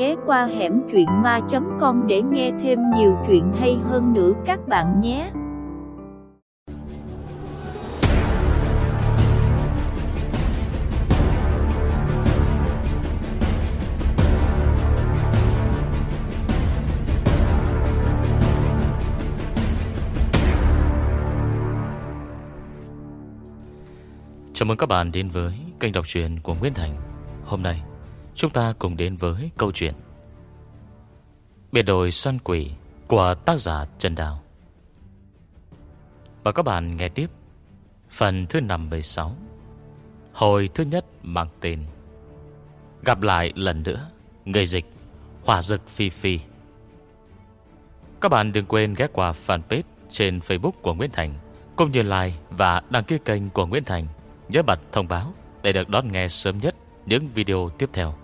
ghé qua hẻm chuyện ma.com để nghe thêm nhiều chuyện hay hơn nữa các bạn nhé. Chào mừng các bạn đến với kênh đọc truyện của Nguyễn Thành Hôm nay chúng ta cùng đến với câu chuyện Biệt đồi săn quỷ của tác giả Trần Đào. Và các bạn nghe tiếp Phần thứ 56 Hồi thứ nhất mang tên Gặp lại lần nữa, Người dịch Hỏa dực Phi Phi. Các bạn đừng quên ghé qua fanpage trên Facebook của Nguyễn Thành, Cũng như like và đăng ký kênh của Nguyễn Thành. Nhớ bật thông báo Để được đón nghe sớm nhất Những video tiếp theo.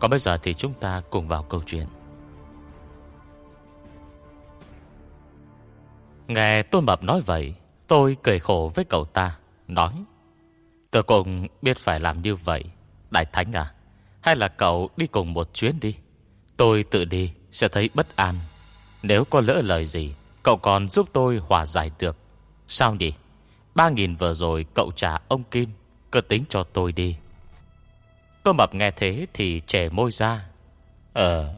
Còn bây giờ thì chúng ta cùng vào câu chuyện. Nghe Tôn Mập nói vậy, Tôi cười khổ với cậu ta, Nói Tôi cũng biết phải làm như vậy, Đại Thánh à. Hay là cậu đi cùng một chuyến đi. Tôi tự đi, sẽ thấy bất an. Nếu có lỡ lời gì, Cậu còn giúp tôi hòa giải được. Sao nhỉ? Ba nghìn vừa rồi cậu trả ông Kim, Cứ tính cho tôi đi. Cô mập nghe thế thì trẻ môi ra. Ờ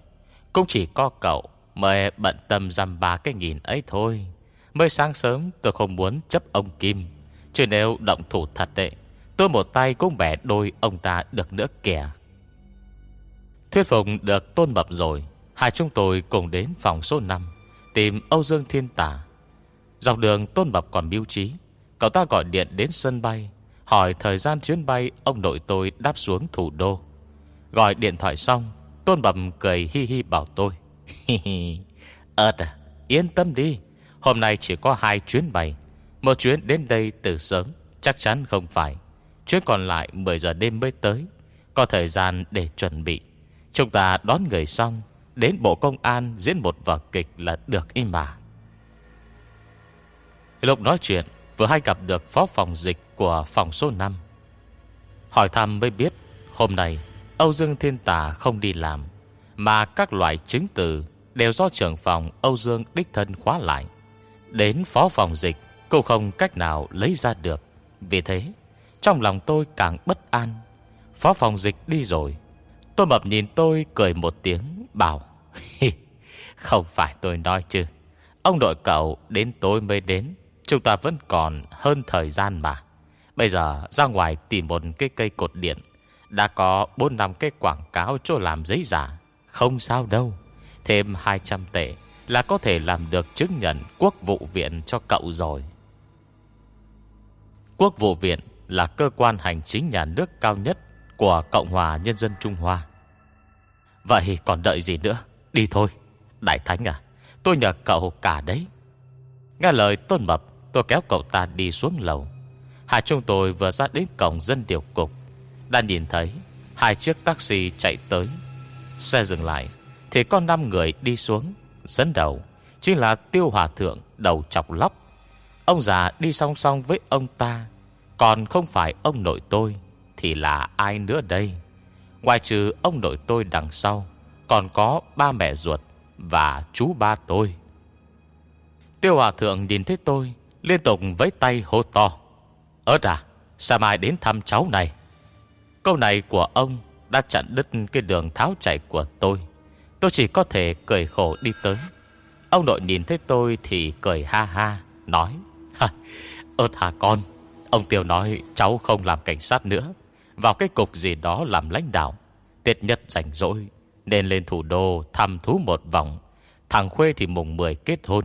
Cũng chỉ có cậu Mới bận tâm dăm ba cái nghìn ấy thôi. Mới sáng sớm tôi không muốn chấp ông Kim. Chứ nếu động thủ thật đấy Tôi một tay cũng bẻ đôi ông ta được nữa kìa. Thuyết phục được tôn mập rồi, Hai chúng tôi cùng đến phòng số 5 Tìm Âu Dương Thiên Tả. Dọc đường tôn mập còn biêu trí, Cậu ta gọi điện đến sân bay. Hỏi thời gian chuyến bay, Ông nội tôi đáp xuống thủ đô. Gọi điện thoại xong, Tôn bầm cười hi hi bảo tôi. Hi hi. Ơt à Yên tâm đi. Hôm nay chỉ có hai chuyến bay. Một chuyến đến đây từ sớm, Chắc chắn không phải. Chuyến còn lại 10 giờ đêm mới tới. Có thời gian để chuẩn bị. Chúng ta đón người xong, Đến bộ công an diễn một vở kịch là được im mà. Lúc nói chuyện Vừa hay gặp được phó phòng dịch Của phòng số 5 Hỏi thăm mới biết, Hôm nay, Âu Dương Thiên Tà không đi làm, Mà các loại chứng từ Đều do trưởng phòng Âu Dương đích thân khóa lại. Đến phó phòng dịch, Cô không cách nào lấy ra được. Vì thế, Trong lòng tôi càng bất an. Phó phòng dịch đi rồi, Tôi mập nhìn tôi cười một tiếng, Bảo Không phải tôi nói chứ. Ông đội cậu đến tối mới đến Chúng ta vẫn còn hơn thời gian mà. Bây giờ ra ngoài tìm một cái cây cột điện. Đã có 4 năm cái quảng cáo cho làm giấy giả. Không sao đâu. Thêm 200 tệ Là có thể làm được chứng nhận quốc vụ viện cho cậu rồi. Quốc vụ viện là cơ quan hành chính nhà nước cao nhất Của Cộng hòa Nhân dân Trung Hoa. Vậy còn đợi gì nữa? Đi thôi. Đại Thánh à Tôi nhờ cậu cả đấy. Nghe lời Tôn Mập Tôi kéo cậu ta đi xuống lầu. Hai chúng tôi vừa ra đến cổng dân điều cục. Đã nhìn thấy, Hai chiếc taxi chạy tới. Xe dừng lại, Thì có 5 người đi xuống, Dẫn đầu, Chính là tiêu hòa thượng đầu chọc lóc. Ông già đi song song với ông ta, Còn không phải ông nội tôi, Thì là ai nữa đây? Ngoài trừ ông nội tôi đằng sau, Còn có ba mẹ ruột Và chú ba tôi. Tiêu hòa thượng nhìn thấy tôi Liên tục với tay hô to. Ơt à Sao mai đến thăm cháu này? Câu này của ông Đã chặn đứt cái đường tháo chạy của tôi. Tôi chỉ có thể cười khổ đi tới. Ông nội nhìn thấy tôi Thì cười ha ha, Nói Ơt hà con, Ông Tiêu nói cháu không làm cảnh sát nữa. Vào cái cục gì đó làm lãnh đạo Tiết nhất rảnh rỗi, Nên lên thủ đô thăm thú một vòng. Thằng Khuê thì mùng 10 kết hôn,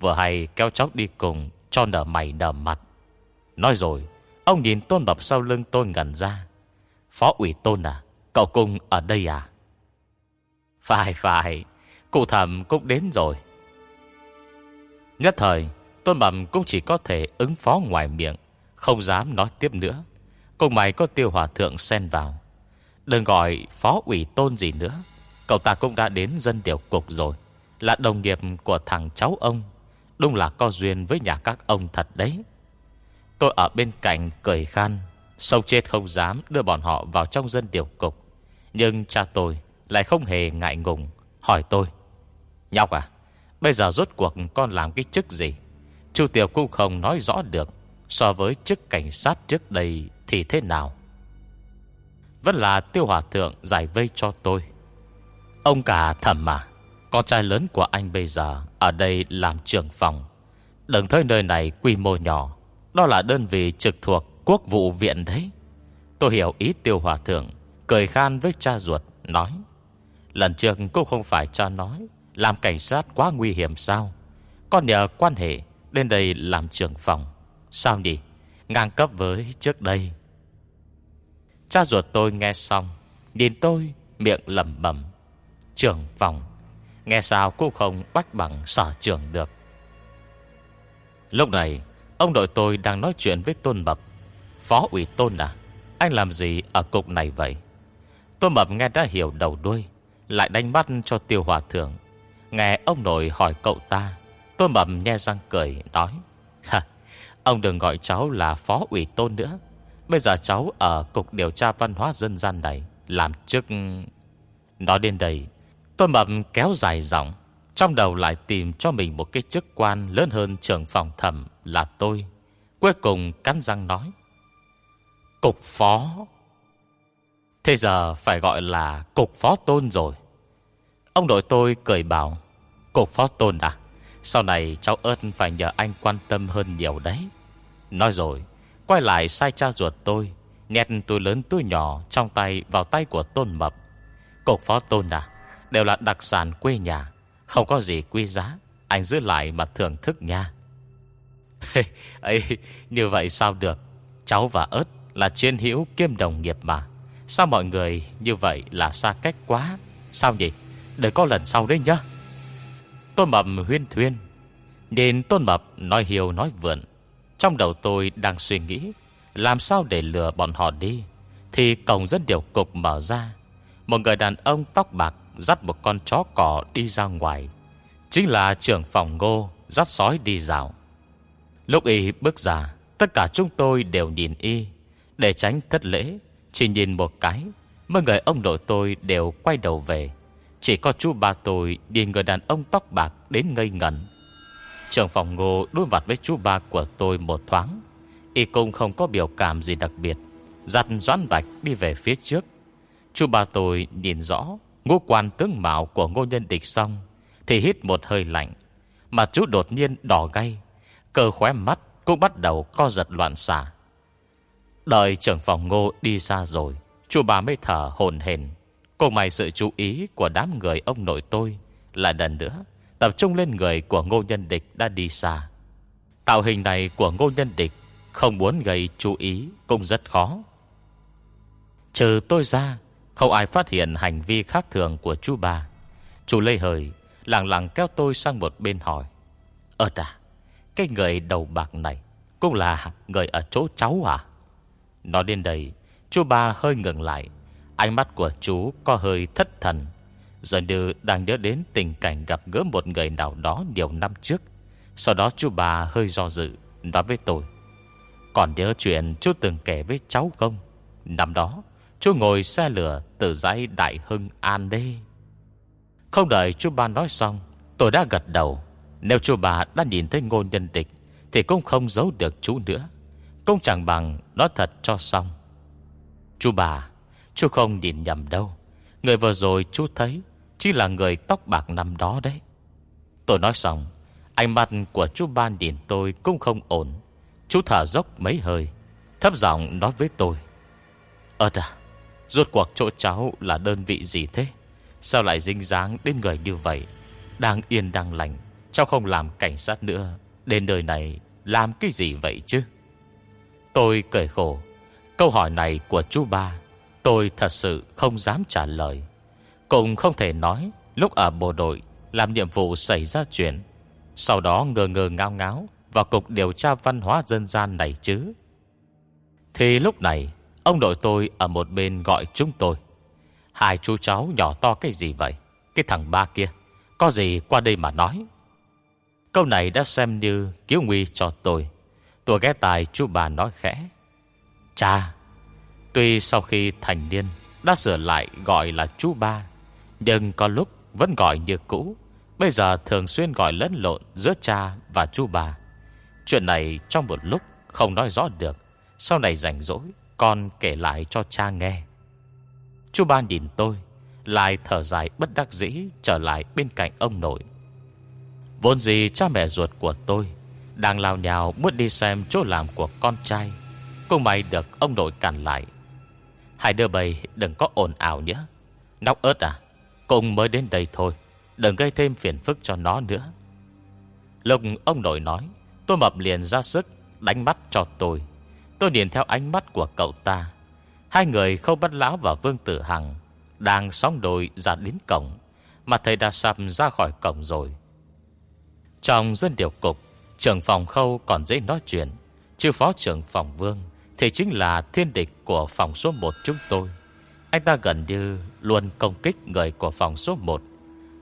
Vừa hay kéo cháu đi cùng cho nở mày nở mặt. Nói rồi, Ông nhìn tôn bập sau lưng tôn ngẩn ra. Phó ủy tôn à Cậu cung ở đây à? Phải phải, Cụ thẩm cũng đến rồi. Nhất thời, Tôn bẩm cũng chỉ có thể ứng phó ngoài miệng, Không dám nói tiếp nữa. Cùng mày có tiêu hòa thượng xen vào. Đừng gọi phó ủy tôn gì nữa, Cậu ta cũng đã đến dân điều cục rồi, Là đồng nghiệp của thằng cháu ông. Đúng là có duyên với nhà các ông thật đấy. Tôi ở bên cạnh cười khan, Sâu chết không dám đưa bọn họ vào trong dân điều cục. Nhưng cha tôi Lại không hề ngại ngùng, Hỏi tôi, Nhóc à Bây giờ rốt cuộc con làm cái chức gì? Chu Tiểu cũng không nói rõ được, So với chức cảnh sát trước đây Thì thế nào? Vẫn là tiêu hòa thượng giải vây cho tôi. Ông cả thầm mà con trai lớn của anh bây giờ Ở đây làm trưởng phòng. Đừng thấy nơi này quy mô nhỏ. Đó là đơn vị trực thuộc quốc vụ viện đấy. Tôi hiểu ý tiêu hòa thượng, Cười khan với cha ruột, Nói, Lần trước cô không phải cha nói, Làm cảnh sát quá nguy hiểm sao? Con nhờ quan hệ, Đến đây làm trưởng phòng. Sao nhỉ? Ngang cấp với trước đây. Cha ruột tôi nghe xong, Nhìn tôi, miệng lẩm bẩm, Trưởng phòng. Nghe sao cũng không bách bằng sở trưởng được. Lúc này, Ông đội tôi đang nói chuyện với Tôn Mập. Phó ủy Tôn à Anh làm gì ở cục này vậy? Tôn Mập nghe đã hiểu đầu đuôi, Lại đánh mắt cho tiêu hòa thượng. Nghe ông nội hỏi cậu ta, Tôn Mập nhe răng cười, nói Ông đừng gọi cháu là phó ủy tôn nữa. Bây giờ cháu ở Cục Điều tra Văn hóa Dân gian này, Làm chức, Nói đến đây Tôn Mập kéo dài giọng, Trong đầu lại tìm cho mình một cái chức quan Lớn hơn trưởng phòng thẩm là tôi. Cuối cùng cắn răng nói, Cục phó. Thế giờ phải gọi là Cục phó tôn rồi. Ông đội tôi cười bảo, Cục phó tôn à Sau này cháu ơn phải nhờ anh quan tâm hơn nhiều đấy. Nói rồi, Quay lại sai cha ruột tôi, Nhét túi lớn túi nhỏ Trong tay vào tay của tôn mập. Cục phó tôn à Đều là đặc sản quê nhà. Không có gì quý giá. Anh giữ lại mà thưởng thức nha. Ấy, Như vậy sao được? Cháu và ớt là chiến hữu kiêm đồng nghiệp mà. Sao mọi người như vậy là xa cách quá? Sao nhỉ? Để có lần sau đấy nhá. Tôn Mập huyên thuyên. Nên Tôn Mập nói hiều nói vượn. Trong đầu tôi đang suy nghĩ, Làm sao để lừa bọn họ đi? Thì cổng dân điều cục mở ra. Một người đàn ông tóc bạc Dắt một con chó cỏ đi ra ngoài. Chính là trưởng phòng ngô, Dắt sói đi dạo. Lúc y bước ra, Tất cả chúng tôi đều nhìn y. Để tránh thất lễ, Chỉ nhìn một cái mọi người ông nội tôi đều quay đầu về. Chỉ có chú ba tôi Nhìn người đàn ông tóc bạc đến ngây ngẩn. Trưởng phòng ngô đối mặt với chú ba của tôi một thoáng. Y cũng không có biểu cảm gì đặc biệt Giặt doãn bạch đi về phía trước. Chú ba tôi nhìn rõ Ngô quan tướng mạo của ngô nhân địch xong, Thì hít một hơi lạnh, Mà chú đột nhiên đỏ gay, Cơ khóe mắt cũng bắt đầu co giật loạn xả Đợi trưởng phòng ngô đi xa rồi, Chú bà mới thở hồn hền cô mày sự chú ý của đám người ông nội tôi là lần nữa, Tập trung lên người của ngô nhân địch đã đi xa. Tạo hình này của ngô nhân địch Không muốn gây chú ý Cũng rất khó. Trừ tôi ra không ai phát hiện hành vi khác thường của chú bà Chú lây hời Lặng lặng kéo tôi sang một bên hỏi. Ơ à Cái người đầu bạc này Cũng là người ở chỗ cháu à? Nói đến đây, Chú ba hơi ngừng lại. Ánh mắt của chú có hơi thất thần. Giờ như đang nhớ đến tình cảnh gặp gỡ một người nào đó nhiều năm trước. Sau đó chú bà hơi do dự, Nói với tôi. Còn nhớ chuyện chú từng kể với cháu không? Năm đó Chú ngồi xe lửa từ dãy Đại Hưng An đi. Không đợi chú ba nói xong, Tôi đã gật đầu. Nếu chú bà đã nhìn thấy ngôn nhân địch, Thì cũng không giấu được chú nữa. Cũng chẳng bằng nói thật cho xong. Chú bà Chú không nhìn nhầm đâu. Người vừa rồi chú thấy, Chỉ là người tóc bạc năm đó đấy. Tôi nói xong, Ánh mắt của chú ban nhìn tôi cũng không ổn. Chú thở dốc mấy hơi, Thấp giọng nói với tôi. Ơt à Rốt cuộc chỗ cháu là đơn vị gì thế? Sao lại dính dáng đến người như vậy? Đang yên đang lành, Cháu không làm cảnh sát nữa. Đến đời này, làm cái gì vậy chứ? Tôi cười khổ. Câu hỏi này của chú ba, Tôi thật sự không dám trả lời. Cũng không thể nói, Lúc ở bộ đội, Làm nhiệm vụ xảy ra chuyện. Sau đó ngờ ngờ ngao ngáo Vào cục điều tra văn hóa dân gian này chứ. Thì lúc này Ông nội tôi ở một bên gọi chúng tôi. Hai chú cháu nhỏ to cái gì vậy? Cái thằng ba kia, Có gì qua đây mà nói? Câu này đã xem như cứu nguy cho tôi. Tôi ghé tài chú bà nói khẽ. Cha, Tuy sau khi thành niên Đã sửa lại gọi là chú ba, Nhưng có lúc vẫn gọi như cũ. Bây giờ thường xuyên gọi lẫn lộn Giữa cha và chú bà Chuyện này trong một lúc không nói rõ được, Sau này rảnh rỗi con kể lại cho cha nghe. Chú ba nhìn tôi, Lại thở dài bất đắc dĩ Trở lại bên cạnh ông nội. Vốn gì cha mẹ ruột của tôi Đang lao nhào muốn đi xem chỗ làm của con trai, Cũng may được ông nội cản lại. Hai đứa bầy đừng có ồn ào nhé. Nóc ớt à Cùng mới đến đây thôi, Đừng gây thêm phiền phức cho nó nữa. Lúc ông nội nói, Tôi mập liền ra sức Đánh mắt cho tôi. Tôi điền theo ánh mắt của cậu ta. Hai người khâu bắt lão và Vương Tử Hằng Đang sóng đôi ra đến cổng, Mà thầy đã sắp ra khỏi cổng rồi. Trong dân điều cục, Trưởng phòng khâu còn dễ nói chuyện. Chứ phó trưởng phòng Vương Thì chính là thiên địch của phòng số 1 chúng tôi. Anh ta gần như luôn công kích người của phòng số 1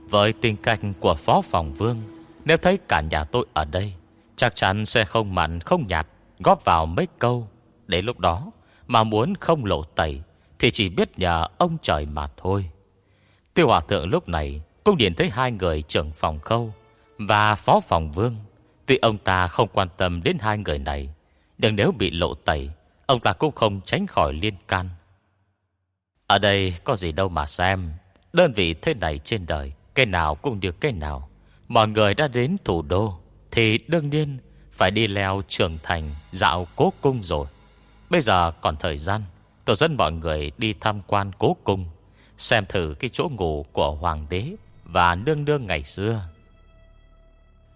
Với tình cảnh của phó phòng Vương, Nếu thấy cả nhà tôi ở đây, Chắc chắn sẽ không mặn, không nhạt Góp vào mấy câu. Để lúc đó mà muốn không lộ tẩy Thì chỉ biết nhờ ông trời mà thôi. Tiêu hòa thượng lúc này Cũng nhìn thấy hai người trưởng phòng khâu Và phó phòng vương. Tuy ông ta không quan tâm đến hai người này, Nhưng nếu bị lộ tẩy, Ông ta cũng không tránh khỏi liên can. Ở đây có gì đâu mà xem, Đơn vị thế này trên đời, Cái nào cũng được cái nào. Mọi người đã đến thủ đô Thì đương nhiên phải đi leo trưởng thành Dạo cố cung rồi. Bây giờ còn thời gian Tôi dẫn mọi người đi tham quan cố cung, Xem thử cái chỗ ngủ của hoàng đế Và nương nương ngày xưa.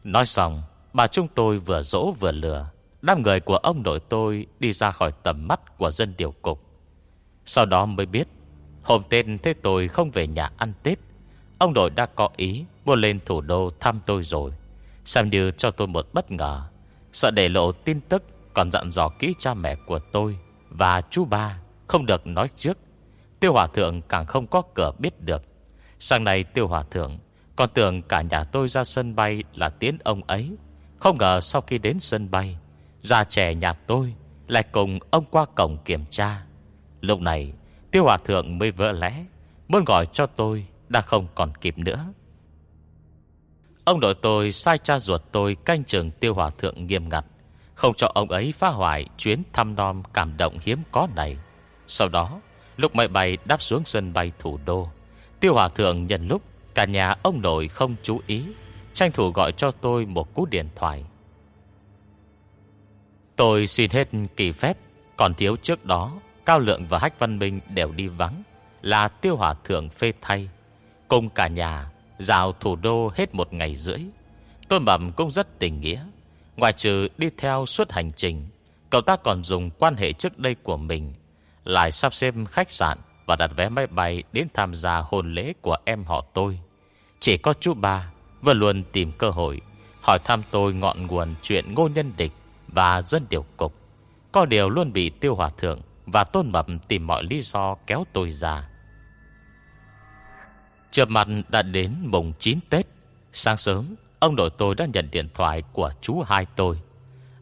Nói xong, Bà chúng tôi vừa dỗ vừa lừa, Đám người của ông nội tôi Đi ra khỏi tầm mắt của dân điều cục. Sau đó mới biết, Hôm tên thế tôi không về nhà ăn Tết, Ông nội đã có ý Muốn lên thủ đô thăm tôi rồi, Xem như cho tôi một bất ngờ. Sợ để lộ tin tức Còn dặn dò kỹ cha mẹ của tôi Và chú ba Không được nói trước. Tiêu Hòa Thượng càng không có cửa biết được. Sáng nay Tiêu Hòa Thượng Còn tưởng cả nhà tôi ra sân bay Là tiến ông ấy. Không ngờ sau khi đến sân bay, Già trẻ nhà tôi Lại cùng ông qua cổng kiểm tra. Lúc này, Tiêu Hòa Thượng mới vỡ lẽ, Muốn gọi cho tôi Đã không còn kịp nữa. Ông nội tôi sai cha ruột tôi Canh trường Tiêu Hòa Thượng nghiêm ngặt. Không cho ông ấy phá hoại Chuyến thăm non cảm động hiếm có này. Sau đó, Lúc máy bay đáp xuống sân bay thủ đô, Tiêu Hòa Thượng nhận lúc Cả nhà ông nội không chú ý, Tranh thủ gọi cho tôi một cú điện thoại. Tôi xin hết kỳ phép, Còn thiếu trước đó, Cao Lượng và Hách Văn Minh đều đi vắng, Là Tiêu Hòa Thượng phê thay. Cùng cả nhà Dạo thủ đô hết một ngày rưỡi. Tôi bẩm cũng rất tình nghĩa. Ngoài trừ đi theo suốt hành trình, Cậu ta còn dùng quan hệ trước đây của mình, Lại sắp xếp khách sạn Và đặt vé máy bay Đến tham gia hôn lễ của em họ tôi. Chỉ có chú ba Vừa luôn tìm cơ hội Hỏi thăm tôi ngọn nguồn chuyện ngô nhân địch Và dân điều cục. Có điều luôn bị tiêu hòa thượng Và tôn mập tìm mọi lý do kéo tôi ra. Chợp mặt đã đến mùng 9 Tết. Sáng sớm, Ông nội tôi đã nhận điện thoại của chú hai tôi.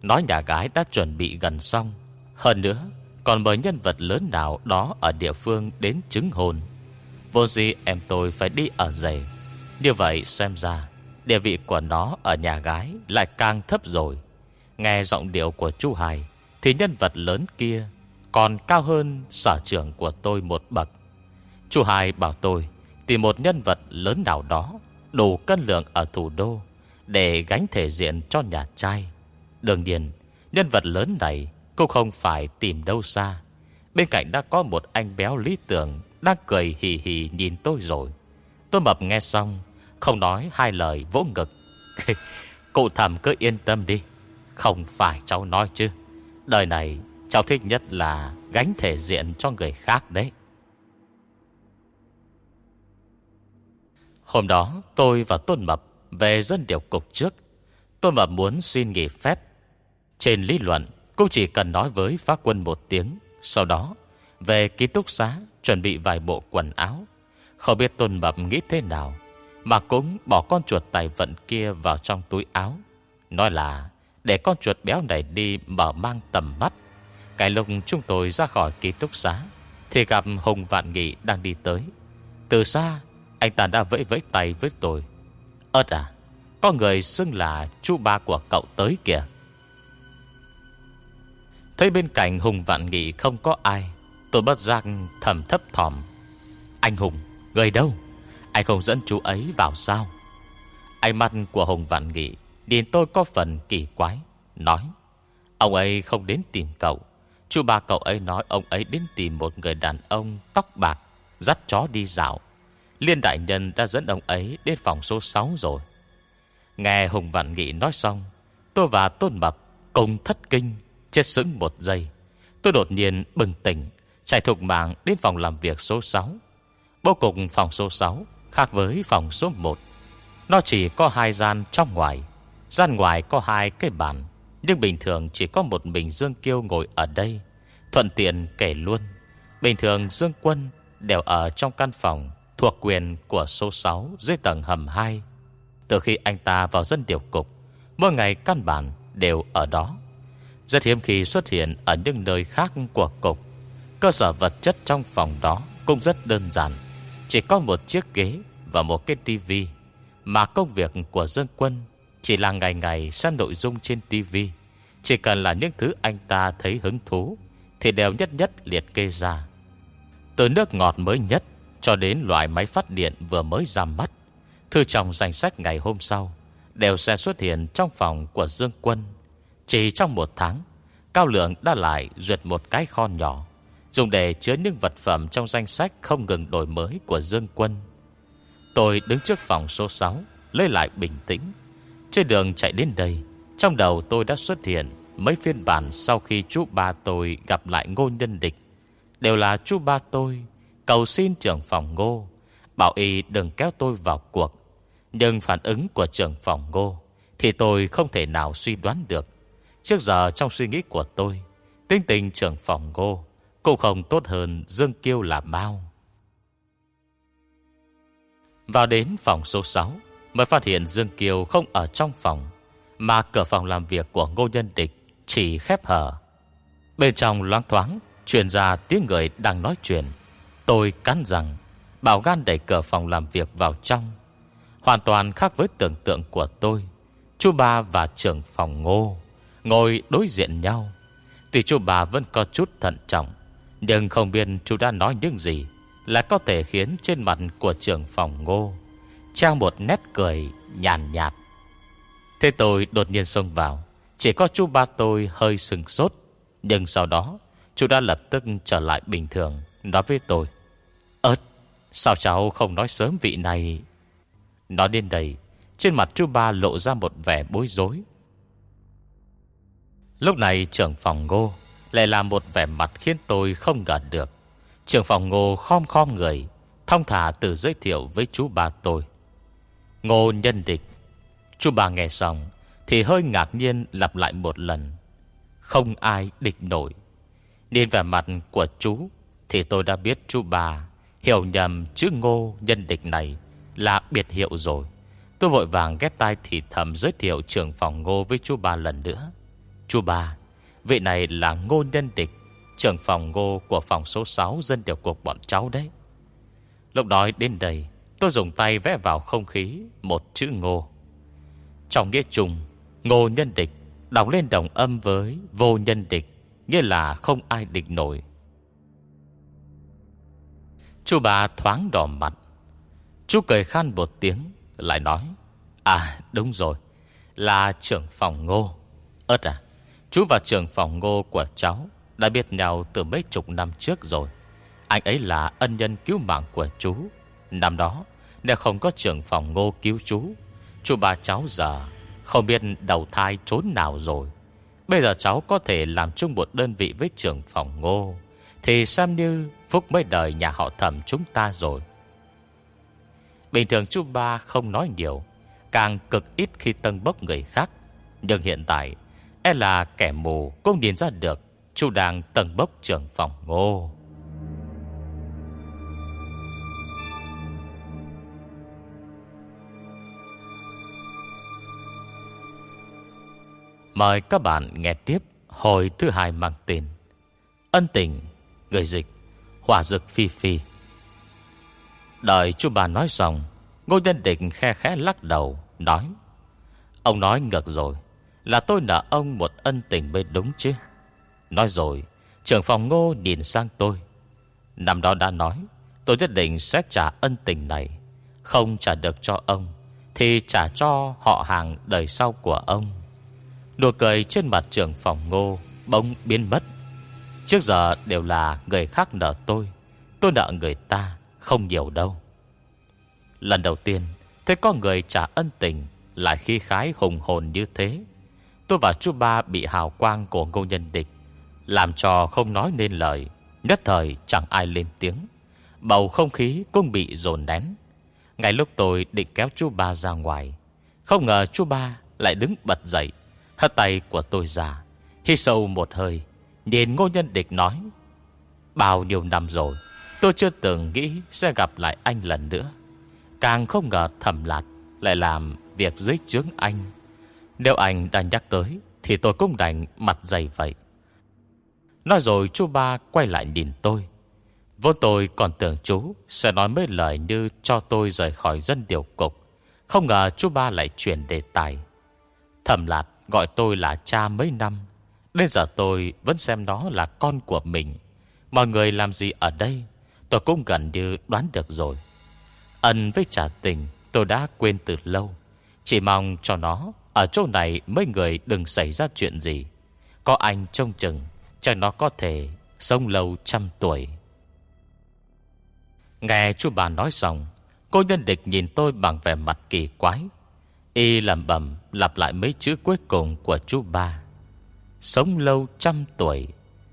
Nói nhà gái đã chuẩn bị gần xong. Hơn nữa, Còn mời nhân vật lớn nào đó Ở địa phương đến chứng hồn Vô gì em tôi phải đi ở giày Như vậy xem ra, Địa vị của nó ở nhà gái Lại càng thấp rồi. Nghe giọng điệu của chú hai, Thì nhân vật lớn kia Còn cao hơn sở trưởng của tôi một bậc. Chú hai bảo tôi Tìm một nhân vật lớn nào đó Đủ cân lượng ở thủ đô Để gánh thể diện cho nhà trai. Đương nhiên, Nhân vật lớn này Cũng không phải tìm đâu xa. Bên cạnh đã có một anh béo lý tưởng Đang cười hì hì nhìn tôi rồi. Tôi mập nghe xong, Không nói hai lời vỗ ngực. Cụ thầm cứ yên tâm đi, Không phải cháu nói chứ. Đời này, cháu thích nhất là Gánh thể diện cho người khác đấy. Hôm đó, tôi và Tôn Mập Về dân điều cục trước. Tôn Mập muốn xin nghỉ phép. Trên lý luận, Cũng chỉ cần nói với phá quân một tiếng. Sau đó, Về ký túc xá, Chuẩn bị vài bộ quần áo. Không biết Tôn Mập nghĩ thế nào, Mà cũng bỏ con chuột tài vận kia Vào trong túi áo. Nói là, để con chuột béo này đi Mở mang tầm mắt. Cái lúc chúng tôi ra khỏi ký túc xá, Thì gặp Hùng Vạn Nghị đang đi tới. Từ xa anh ta đã vẫy vẫy tay với tôi. Ơt à Có người xưng là chú ba của cậu tới kìa. Thấy bên cạnh Hùng Vạn Nghị không có ai, Tôi bất giác thầm thấp thỏm. Anh Hùng, Người đâu? Anh không dẫn chú ấy vào sao? Ánh mắt của Hùng Vạn Nghị Nhìn tôi có phần kỳ quái, Nói, Ông ấy không đến tìm cậu. Chú ba cậu ấy nói ông ấy đến tìm một người đàn ông tóc bạc, Dắt chó đi dạo. Liên đại nhân đã dẫn ông ấy đến phòng số 6 rồi. Nghe Hùng Vạn Nghị nói xong, Tôi và Tôn Mập cùng thất kinh, Chết sững một giây. Tôi đột nhiên bừng tỉnh, Chạy thục mạng đến phòng làm việc số 6 Bố cục phòng số 6 Khác với phòng số 1 Nó chỉ có hai gian trong ngoài, Gian ngoài có hai cái bàn, Nhưng bình thường chỉ có một mình Dương Kiêu ngồi ở đây, Thuận tiện kể luôn. Bình thường Dương Quân đều ở trong căn phòng Thuộc quyền của số 6 dưới tầng hầm 2 Từ khi anh ta vào dân điều cục, Mỗi ngày căn bản đều ở đó. Rất hiếm khi xuất hiện Ở những nơi khác của cục. Cơ sở vật chất trong phòng đó Cũng rất đơn giản. Chỉ có một chiếc ghế và một cái tivi. Mà công việc của dân Quân Chỉ là ngày ngày xem nội dung trên tivi. Chỉ cần là những thứ anh ta thấy hứng thú Thì đều nhất nhất liệt kê ra. Từ nước ngọt mới nhất cho đến loại máy phát điện vừa mới ra mắt. Thư trong danh sách ngày hôm sau Đều sẽ xuất hiện trong phòng của Dương Quân. Chỉ trong một tháng, Cao Lượng đã lại duyệt một cái kho nhỏ, Dùng để chứa những vật phẩm trong danh sách Không ngừng đổi mới của Dương Quân. Tôi đứng trước phòng số 6 Lấy lại bình tĩnh. Trên đường chạy đến đây, Trong đầu tôi đã xuất hiện Mấy phiên bản sau khi chú ba tôi Gặp lại ngô nhân địch. Đều là chú ba tôi Cầu xin trưởng phòng ngô. Bảo y đừng kéo tôi vào cuộc. Nhưng phản ứng của trưởng phòng ngô Thì tôi không thể nào suy đoán được. Trước giờ trong suy nghĩ của tôi Tinh tình trưởng phòng ngô Cũng không tốt hơn Dương Kiêu là bao. Vào đến phòng số 6 Mới phát hiện Dương Kiều không ở trong phòng, Mà cửa phòng làm việc của ngô nhân địch Chỉ khép hở Bên trong loáng thoáng Truyền ra tiếng người đang nói chuyện. Tôi cắn rằng Bảo gan đẩy cửa phòng làm việc vào trong. Hoàn toàn khác với tưởng tượng của tôi. Chú ba và trưởng phòng ngô, Ngồi đối diện nhau. Tuy chú bà vẫn có chút thận trọng, Nhưng không biết chú đã nói những gì Là có thể khiến trên mặt của trưởng phòng ngô Trao một nét cười nhàn nhạt. Thế tôi đột nhiên xông vào. Chỉ có chú ba tôi hơi sừng sốt, Nhưng sau đó, Chú đã lập tức trở lại bình thường Nói với tôi. Sao cháu không nói sớm vị này? Nói đến đây, Trên mặt chú ba lộ ra một vẻ bối rối. Lúc này trưởng phòng ngô Lại là một vẻ mặt khiến tôi không ngờ được. Trưởng phòng ngô khom khom người Thông thả tự giới thiệu với chú ba tôi. Ngô nhân địch. Chú ba nghe xong Thì hơi ngạc nhiên lặp lại một lần. Không ai địch nổi. Nhìn vẻ mặt của chú Thì tôi đã biết chú ba Hiểu nhầm chữ ngô nhân địch này Là biệt hiệu rồi. Tôi vội vàng ghét tai thì thầm giới thiệu trưởng phòng ngô với chú ba lần nữa. Chú ba, Vị này là ngô nhân địch, Trưởng phòng ngô của phòng số 6 Dân điều cuộc bọn cháu đấy. Lúc nói đến đây, Tôi dùng tay vẽ vào không khí Một chữ ngô. Trong nghĩa chung Ngô nhân địch, Đọc lên đồng âm với vô nhân địch, Nghĩa là không ai địch nổi. Chú bà thoáng đỏ mặt. Chú cười khan một tiếng, Lại nói À đúng rồi, Là trưởng phòng ngô. Ơt à Chú và trưởng phòng ngô của cháu Đã biết nhau từ mấy chục năm trước rồi. Anh ấy là ân nhân cứu mạng của chú. Năm đó, Nếu không có trưởng phòng ngô cứu chú Chú bà cháu giờ Không biết đầu thai trốn nào rồi. Bây giờ cháu có thể làm chung một đơn vị với trưởng phòng ngô. Thì xem như Phúc mới đời nhà họ thẩm chúng ta rồi. Bình thường chú ba không nói nhiều, Càng cực ít khi tân bốc người khác. Nhưng hiện tại E là kẻ mù cũng nhìn ra được Chú đang tầng bốc trưởng phòng ngô. Mời các bạn nghe tiếp Hồi thứ hai mang tên Ân tình Người dịch, Hỏa dực phi phi. Đợi chú bà nói xong, Ngô Nhân Định khe khẽ lắc đầu, Nói, Ông nói ngược rồi, Là tôi nợ ông một ân tình mới đúng chứ. Nói rồi, Trưởng phòng ngô nhìn sang tôi. Năm đó đã nói, Tôi nhất định sẽ trả ân tình này. Không trả được cho ông, Thì trả cho họ hàng đời sau của ông. Nụ cười trên mặt trưởng phòng ngô Bỗng biến mất. Trước giờ đều là người khác nợ tôi. Tôi nợ người ta Không nhiều đâu. Lần đầu tiên, Thấy có người trả ân tình, Lại khi khái hùng hồn như thế. Tôi và chú ba bị hào quang của ngô nhân địch, Làm cho không nói nên lời. Nhất thời chẳng ai lên tiếng. Bầu không khí cũng bị dồn nén. Ngay lúc tôi định kéo chú ba ra ngoài, Không ngờ chú ba lại đứng bật dậy, Hất tay của tôi ra, Hít sâu một hơi Nhìn ngô nhân địch nói, Bao nhiêu năm rồi, Tôi chưa từng nghĩ sẽ gặp lại anh lần nữa. Càng không ngờ thầm lạt Lại làm việc dưới chướng anh. Nếu anh đã nhắc tới, Thì tôi cũng đành mặt dày vậy. Nói rồi chú ba quay lại nhìn tôi. Vô tôi còn tưởng chú Sẽ nói mấy lời như cho tôi rời khỏi dân điều cục. Không ngờ chú ba lại chuyển đề tài. Thầm lạt gọi tôi là cha mấy năm. Đến giờ tôi vẫn xem nó là con của mình. Mọi người làm gì ở đây, Tôi cũng gần như đoán được rồi. Ân với trả tình, Tôi đã quên từ lâu. Chỉ mong cho nó Ở chỗ này mấy người đừng xảy ra chuyện gì. Có anh trông chừng Chẳng nó có thể sống lâu trăm tuổi. Nghe chú bà nói xong, Cô nhân địch nhìn tôi bằng vẻ mặt kỳ quái. Y làm bầm Lặp lại mấy chữ cuối cùng của chú ba Sống lâu trăm tuổi.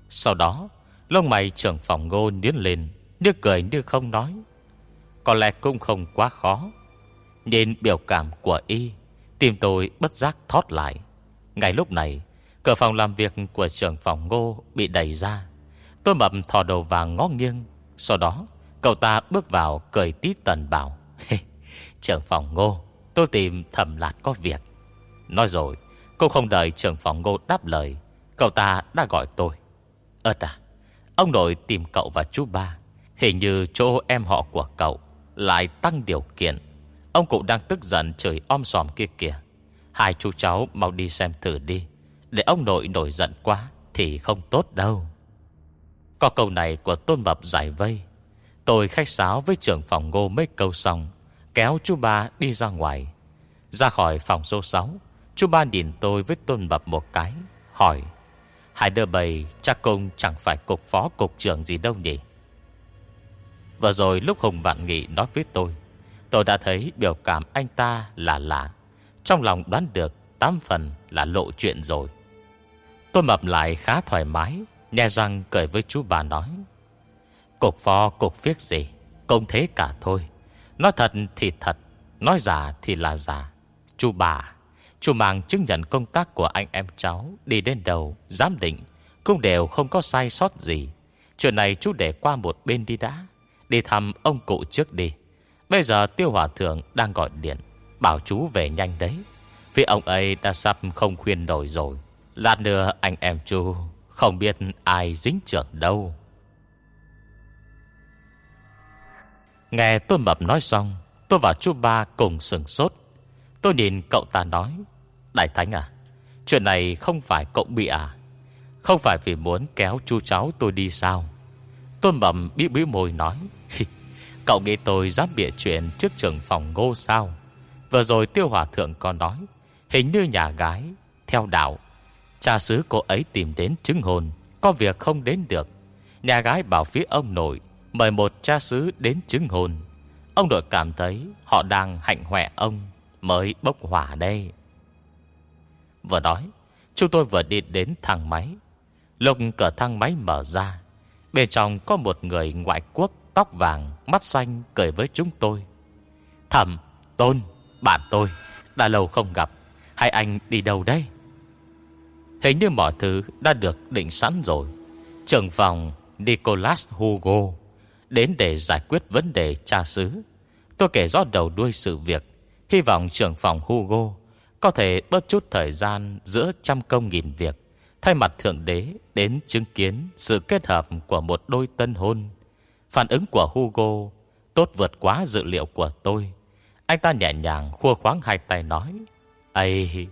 Sau đó, Lông mày trưởng phòng ngô niến lên, Như cười như không nói. Có lẽ cũng không quá khó. Nhìn biểu cảm của y Tìm tôi bất giác thoát lại. Ngay lúc này, Cửa phòng làm việc của trưởng phòng ngô Bị đẩy ra. Tôi mập thò đầu vàng ngó nghiêng. Sau đó, cậu ta bước vào Cười tít tần bảo Trưởng phòng ngô, Tôi tìm thầm lạt có việc. Nói rồi Cô không đợi trưởng phòng ngô đáp lời, Cậu ta đã gọi tôi. Ơt à Ông nội tìm cậu và chú ba. Hình như chỗ em họ của cậu Lại tăng điều kiện. Ông cụ đang tức giận trời om sòm kia kìa. Hai chú cháu mau đi xem thử đi. Để ông nội nổi giận quá Thì không tốt đâu. Có câu này của Tôn Mập giải vây. Tôi khách sáo với trưởng phòng ngô mấy câu xong, Kéo chú ba đi ra ngoài. Ra khỏi phòng số 6 Chú ba nhìn tôi với Tôn Mập một cái, Hỏi Hải đơ bầy chắc công chẳng phải cục phó cục trưởng gì đâu nhỉ? Vừa rồi lúc Hùng Vạn Nghị nói với tôi Tôi đã thấy biểu cảm anh ta là lạ, Trong lòng đoán được Tám phần là lộ chuyện rồi. Tôi mập lại khá thoải mái Nghe răng cười với chú bà nói, Cục phó, cục viết gì? Công thế cả thôi. Nói thật thì thật, Nói giả thì là giả. Chú bà Chú mạng chứng nhận công tác của anh em cháu Đi đến đầu, Giám định, Cũng đều không có sai sót gì. Chuyện này chú để qua một bên đi đã, Đi thăm ông cụ trước đi. Bây giờ tiêu hỏa thượng đang gọi điện, Bảo chú về nhanh đấy. Vì ông ấy đã sắp không khuyên nổi rồi. Lát nữa anh em chú Không biết ai dính trưởng đâu. Nghe tôi mập nói xong Tôi và chú ba cùng sừng sốt. Tôi nhìn cậu ta nói, Đại Thánh à Chuyện này không phải cậu bị à? Không phải vì muốn kéo chú cháu tôi đi sao? Tôi mầm bí bí môi nói Cậu nghĩ tôi dám bịa chuyện trước trường phòng ngô sao? Vừa rồi tiêu hòa thượng còn nói, Hình như nhà gái, Theo đạo, Cha xứ cô ấy tìm đến chứng hồn, Có việc không đến được. Nhà gái bảo phía ông nội, Mời một cha xứ đến chứng hồn. Ông nội cảm thấy họ đang hạnh hoẹ ông. Mới bốc hỏa đây. Vừa nói Chúng tôi vừa đi đến thang máy. Lúc cửa thang máy mở ra Bên trong có một người ngoại quốc Tóc vàng, mắt xanh cười với chúng tôi. Thẩm, Tôn, bạn tôi Đã lâu không gặp Hai anh đi đâu đây Hình như mọi thứ đã được định sẵn rồi. Trưởng phòng Nicolas Hugo Đến để giải quyết vấn đề tra xứ. Tôi kể rõ đầu đuôi sự việc Hy vọng trưởng phòng Hugo Có thể bớt chút thời gian Giữa trăm công nghìn việc, Thay mặt Thượng Đế đến chứng kiến Sự kết hợp của một đôi tân hôn. Phản ứng của Hugo Tốt vượt quá dự liệu của tôi. Anh ta nhẹ nhàng khua khoáng hai tay nói, Ây,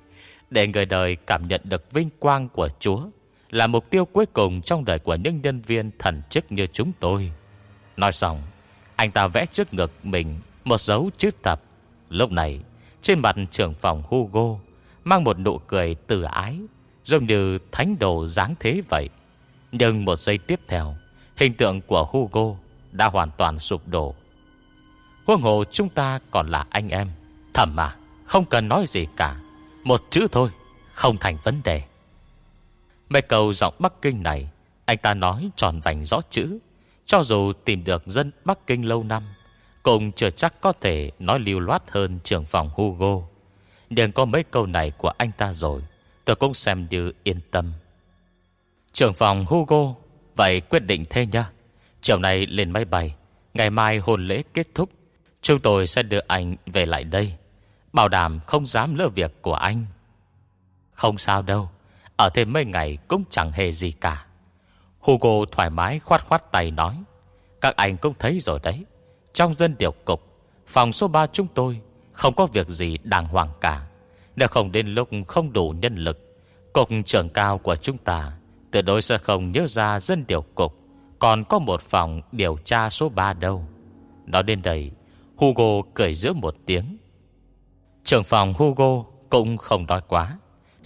Để người đời cảm nhận được vinh quang của Chúa Là mục tiêu cuối cùng Trong đời của những nhân viên thần chức như chúng tôi. Nói xong, Anh ta vẽ trước ngực mình Một dấu chữ thập Lúc này, trên mặt trưởng phòng Hugo Mang một nụ cười từ ái, Giống như thánh đồ dáng thế vậy. Nhưng một giây tiếp theo, Hình tượng của Hugo Đã hoàn toàn sụp đổ. Huông hồ chúng ta còn là anh em. Thầm mà, Không cần nói gì cả. Một chữ thôi, Không thành vấn đề. Mấy câu giọng Bắc Kinh này, Anh ta nói tròn vành rõ chữ. Cho dù tìm được dân Bắc Kinh lâu năm cũng chưa chắc có thể nói lưu loát hơn trưởng phòng Hugo. Nhưng có mấy câu này của anh ta rồi, Tôi cũng xem như yên tâm. Trưởng phòng Hugo, Vậy quyết định thế nha. Chiều nay lên máy bay, Ngày mai hôn lễ kết thúc. Chúng tôi sẽ đưa anh về lại đây. Bảo đảm không dám lỡ việc của anh. Không sao đâu, Ở thêm mấy ngày cũng chẳng hề gì cả. Hugo thoải mái khoát khoát tay nói, Các anh cũng thấy rồi đấy. Trong dân điều cục. Phòng số 3 chúng tôi, Không có việc gì đàng hoàng cả. Nếu không đến lúc không đủ nhân lực, Cục trưởng cao của chúng ta tự đối sẽ không nhớ ra dân điều cục. Còn có một phòng điều tra số 3 đâu. Nói đến đây, Hugo cười giữa một tiếng. Trưởng phòng Hugo cũng không nói quá.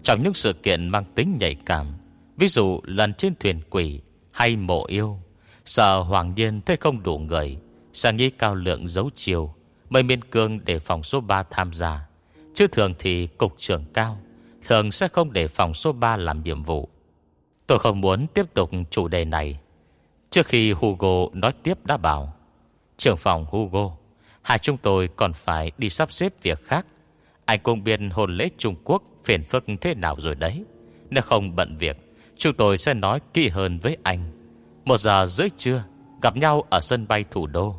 Trong những sự kiện mang tính nhạy cảm, Ví dụ lần trên thuyền quỷ Hay mộ yêu, Sợ Hoàng Nhiên thế không đủ người Sang nhi cao lượng giấu chiều mời miên cương để phòng số 3 tham gia. Chứ thường thì cục trưởng cao, Thường sẽ không để phòng số 3 làm nhiệm vụ. Tôi không muốn tiếp tục chủ đề này. Trước khi Hugo nói tiếp đã bảo, Trưởng phòng Hugo, Hai chúng tôi còn phải đi sắp xếp việc khác. Anh cũng biết hôn lễ Trung Quốc Phiền phức thế nào rồi đấy. Nếu không bận việc, Chúng tôi sẽ nói kỹ hơn với anh. Một giờ rưỡi trưa Gặp nhau ở sân bay thủ đô.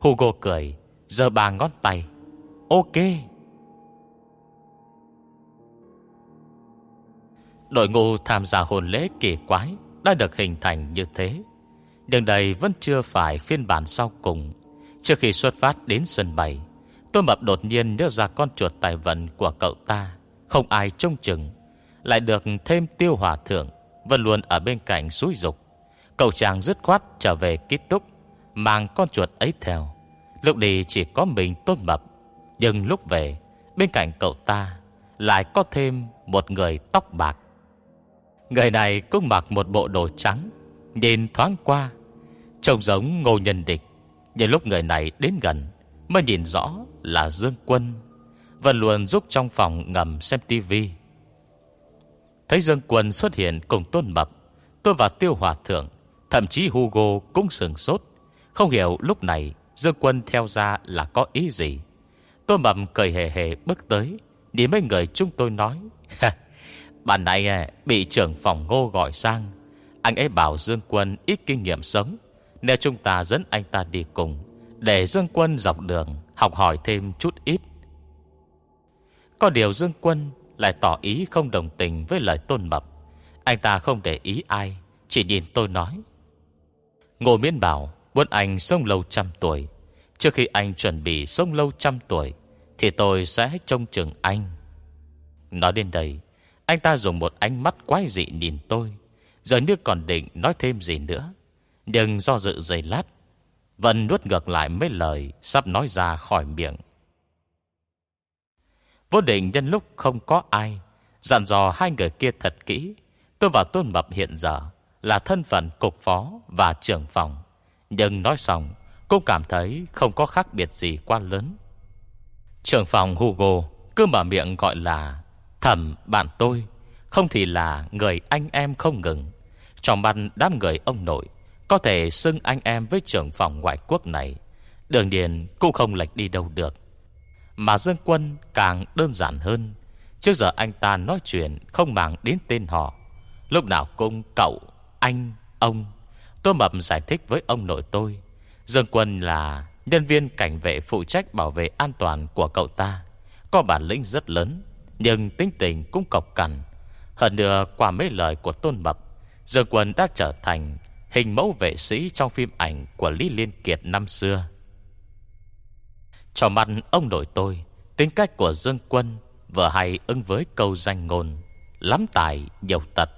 Hugo cười Giờ bà ngón tay. Ok. Đội ngũ tham gia hôn lễ kỳ quái Đã được hình thành như thế. Nhưng đây vẫn chưa phải phiên bản sau cùng. Trước khi xuất phát đến sân bay Tôi mập đột nhiên nhớ ra con chuột tài vận của cậu ta. Không ai trông chừng, Lại được thêm tiêu hòa thượng, Vẫn luôn ở bên cạnh suối dục. Cậu chàng dứt khoát trở về ký túc, Mang con chuột ấy theo. Lúc đi chỉ có mình tôn mập, Nhưng lúc về, Bên cạnh cậu ta Lại có thêm một người tóc bạc. Người này cũng mặc một bộ đồ trắng, Nhìn thoáng qua, Trông giống ngô nhân địch. Nhưng lúc người này đến gần, Mới nhìn rõ là Dương Quân, Vẫn luôn giúp trong phòng ngầm xem tivi Thấy Dương Quân xuất hiện cùng Tôn Mập, Tôi và Tiêu Hòa Thượng Thậm chí Hugo cũng sừng sốt. Không hiểu lúc này Dương Quân theo ra là có ý gì. Tôn mầm cười hề hề bước tới Nhìn mấy người chúng tôi nói Bạn này à, bị trưởng phòng ngô gọi sang. Anh ấy bảo Dương Quân ít kinh nghiệm sống, Nếu chúng ta dẫn anh ta đi cùng, Để Dương Quân dọc đường Học hỏi thêm chút ít. Có điều Dương Quân Lại tỏ ý không đồng tình với lời tôn mập. Anh ta không để ý ai, Chỉ nhìn tôi nói Ngô Miễn bảo, Muốn anh sống lâu trăm tuổi. Trước khi anh chuẩn bị sống lâu trăm tuổi, Thì tôi sẽ trông chừng anh. Nói đến đây, anh ta dùng một ánh mắt quái dị nhìn tôi, Giờ như còn định nói thêm gì nữa. Nhưng do dự dày lát, Vẫn nuốt ngược lại mấy lời Sắp nói ra khỏi miệng. Vô định nhân lúc không có ai, Dặn dò hai người kia thật kỹ. Tôi và Tôn Mập hiện giờ là thân phận cục phó và trưởng phòng. Nhưng nói xong Cũng cảm thấy không có khác biệt gì quá lớn. Trưởng phòng Hugo Cứ mở miệng gọi là Thẩm bạn tôi Không thì là người anh em không ngừng. Trong ban đám người ông nội Có thể xưng anh em với trưởng phòng ngoại quốc này Đường điền cũng không lệch đi đâu được. Mà Dương Quân càng đơn giản hơn Trước giờ anh ta nói chuyện Không màng đến tên họ. Lúc nào cũng cậu, anh, ông Tôi mập giải thích với ông nội tôi. Dương Quân là nhân viên cảnh vệ phụ trách bảo vệ an toàn của cậu ta. Có bản lĩnh rất lớn nhưng tính tình cũng cọc cằn. Hơn nữa qua mấy lời của Tôn Mập Dương Quân đã trở thành Hình mẫu vệ sĩ trong phim ảnh Của Lý Liên Kiệt năm xưa. Cho mặt ông nội tôi Tính cách của Dương Quân Vừa hay ứng với câu danh ngôn Lắm tài nhiều tật.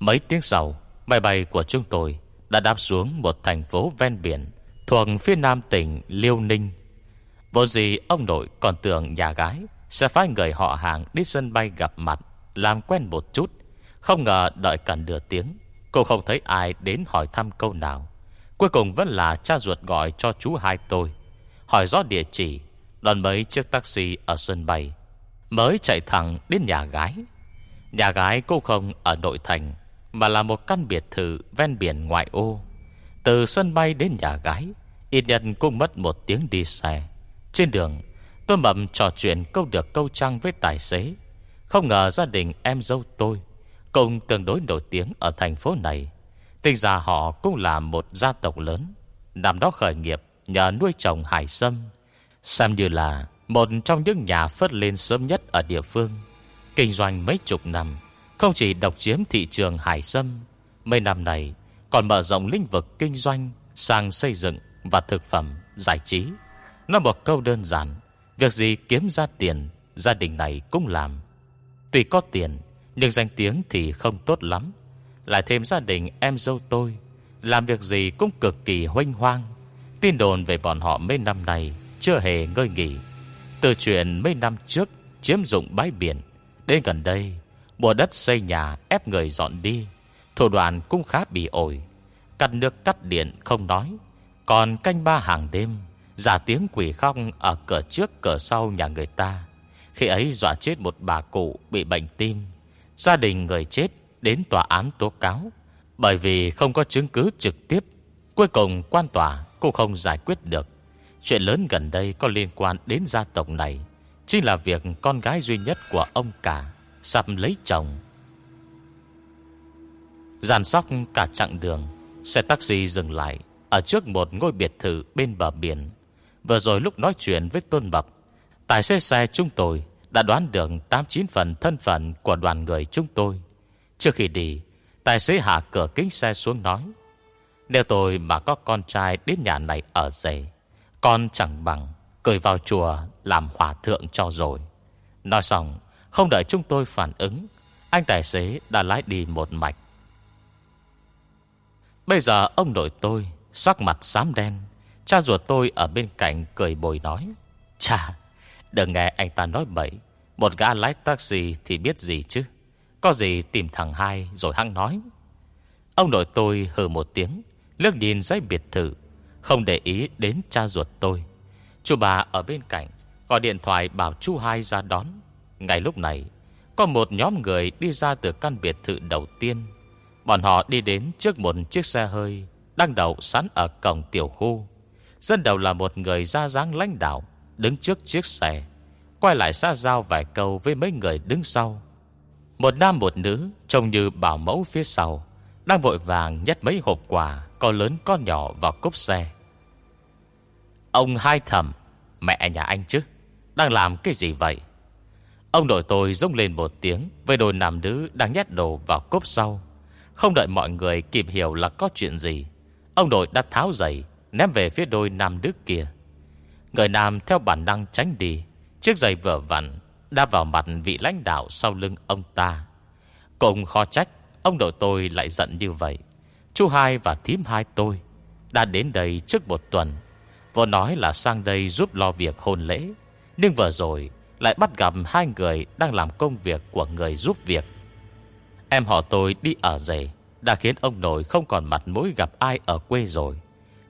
Mấy tiếng sau Máy bay của chúng tôi Đã đáp xuống một thành phố ven biển Thuộc phía nam tỉnh Liêu Ninh. Vô gì ông nội còn tưởng nhà gái Sẽ phái người họ hàng đi sân bay gặp mặt, Làm quen một chút. Không ngờ đợi cần nửa tiếng, Cô không thấy ai đến hỏi thăm câu nào. Cuối cùng vẫn là cha ruột gọi cho chú hai tôi, Hỏi rõ địa chỉ, Đón mấy chiếc taxi ở sân bay, Mới chạy thẳng đến nhà gái. Nhà gái cô không ở nội thành mà là một căn biệt thự ven biển ngoại ô. Từ sân bay đến nhà gái, Ít nhất cũng mất một tiếng đi xe. Trên đường, Tôi mầm trò chuyện câu được câu trăng với tài xế. Không ngờ gia đình em dâu tôi Cùng tương đối nổi tiếng ở thành phố này. Tình ra họ cũng là một gia tộc lớn, Năm đó khởi nghiệp Nhờ nuôi trồng hải sâm. Xem như là Một trong những nhà phất lên sớm nhất ở địa phương, Kinh doanh mấy chục năm. Không chỉ độc chiếm thị trường hải sâm, Mấy năm này Còn mở rộng lĩnh vực kinh doanh Sang xây dựng và thực phẩm, Giải trí. Nói một câu đơn giản, Việc gì kiếm ra tiền, Gia đình này cũng làm. Tuy có tiền, Nhưng danh tiếng thì không tốt lắm. Lại thêm gia đình em dâu tôi, Làm việc gì cũng cực kỳ hoanh hoang. Tin đồn về bọn họ mấy năm này Chưa hề ngơi nghỉ. Từ chuyện mấy năm trước Chiếm dụng bãi biển, Đến gần đây Mùa đất xây nhà ép người dọn đi, Thủ đoàn cũng khá bị ổi. Cắt nước cắt điện không nói. Còn canh ba hàng đêm, Giả tiếng quỷ khóc ở cửa trước cửa sau nhà người ta. Khi ấy dọa chết một bà cụ bị bệnh tim. Gia đình người chết đến tòa án tố cáo. Bởi vì không có chứng cứ trực tiếp, Cuối cùng quan tòa cũng không giải quyết được. Chuyện lớn gần đây có liên quan đến gia tộc này. Chính là việc con gái duy nhất của ông cả. Sắp lấy chồng. Giàn sóc cả chặng đường Xe taxi dừng lại Ở trước một ngôi biệt thự bên bờ biển. Vừa rồi lúc nói chuyện với Tôn Bập Tài xế xe chúng tôi Đã đoán được 89 phần thân phận Của đoàn người chúng tôi. Trước khi đi Tài xế hạ cửa kính xe xuống nói Nếu tôi mà có con trai đến nhà này ở dậy, Con chẳng bằng Cười vào chùa làm hòa thượng cho rồi. Nói xong không đợi chúng tôi phản ứng, Anh tài xế đã lái đi một mạch. Bây giờ ông nội tôi, Sắc mặt xám đen, Cha ruột tôi ở bên cạnh cười bồi nói Cha Đừng nghe anh ta nói bậy, Một gã lái taxi thì biết gì chứ? Có gì tìm thằng hai rồi hăng nói. Ông nội tôi hừ một tiếng Lước nhìn giấy biệt thự, Không để ý đến cha ruột tôi. Chú bà ở bên cạnh, Gọi điện thoại bảo chú hai ra đón. Ngay lúc này, Có một nhóm người đi ra từ căn biệt thự đầu tiên. Bọn họ đi đến trước một chiếc xe hơi Đang đậu sẵn ở cổng tiểu khu. Dân đầu là một người ra dáng lãnh đạo, Đứng trước chiếc xe, Quay lại xa giao vài câu với mấy người đứng sau. Một nam một nữ Trông như bảo mẫu phía sau, Đang vội vàng nhét mấy hộp quà Có lớn có nhỏ vào cốp xe. Ông hai thầm, Mẹ nhà anh chứ, Đang làm cái gì vậy? Ông nội tôi rung lên một tiếng, Với đôi nam nữ đang nhét đồ vào cốp sau. Không đợi mọi người kịp hiểu là có chuyện gì, Ông nội đã tháo giày, Ném về phía đôi nam nữ kia. Người nam theo bản năng tránh đi, Chiếc giày vở vặn Đa vào mặt vị lãnh đạo sau lưng ông ta. Cùng khó trách, Ông nội tôi lại giận như vậy. Chú hai và thím hai tôi Đã đến đây trước một tuần Vô nói là sang đây giúp lo việc hôn lễ, Nhưng vừa rồi lại bắt gặp hai người đang làm công việc Của người giúp việc. Em họ tôi đi ở rể, Đã khiến ông nội không còn mặt mũi gặp ai ở quê rồi.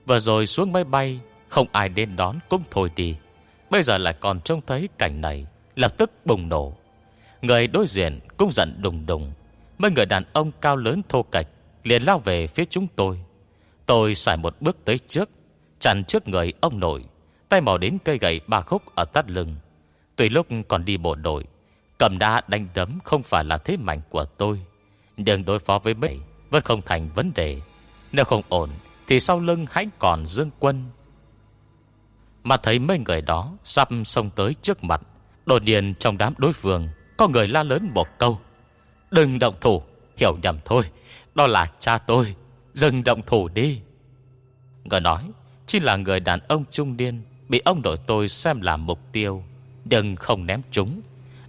Vừa rồi xuống máy bay, Không ai đến đón cũng thôi đi. Bây giờ lại còn trông thấy cảnh này, Lập tức bùng nổ. Người đối diện cũng giận đùng đùng. Mấy người đàn ông cao lớn thô cạch Liền lao về phía chúng tôi. Tôi xài một bước tới trước, Chặn trước người ông nội, Tay mò đến cây gậy ba khúc ở tắt lưng. Tùy lúc còn đi bộ đội, Cầm đá đánh đấm không phải là thế mạnh của tôi. Nhưng đối phó với mấy Vẫn không thành vấn đề. Nếu không ổn, thì sau lưng hãy còn dương quân. Mà thấy mấy người đó Sắp xông tới trước mặt, Đột nhiên trong đám đối phương Có người la lớn một câu. Đừng động thủ, Hiểu nhầm thôi, Đó là cha tôi, Dừng động thủ đi. Người nói, Chỉ là người đàn ông trung niên Bị ông đội tôi xem là mục tiêu. Đừng không ném chúng.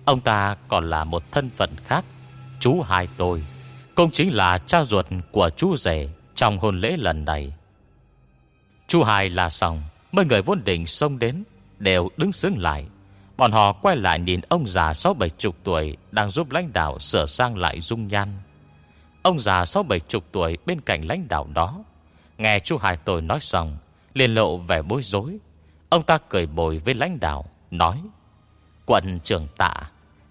Ông ta còn là một thân phận khác. Chú hai tôi. Cũng chính là cha ruột của chú rể Trong hôn lễ lần này. Chú hai là xong. Mấy người vốn định xông đến Đều đứng xứng lại. Bọn họ quay lại nhìn ông già sáu bảy chục tuổi Đang giúp lãnh đạo sửa sang lại dung nhan. Ông già sáu bảy chục tuổi Bên cạnh lãnh đạo đó. Nghe chú hai tôi nói xong, liền lộ vẻ bối rối. Ông ta cười bồi với lãnh đạo, Nói Quận trưởng tạ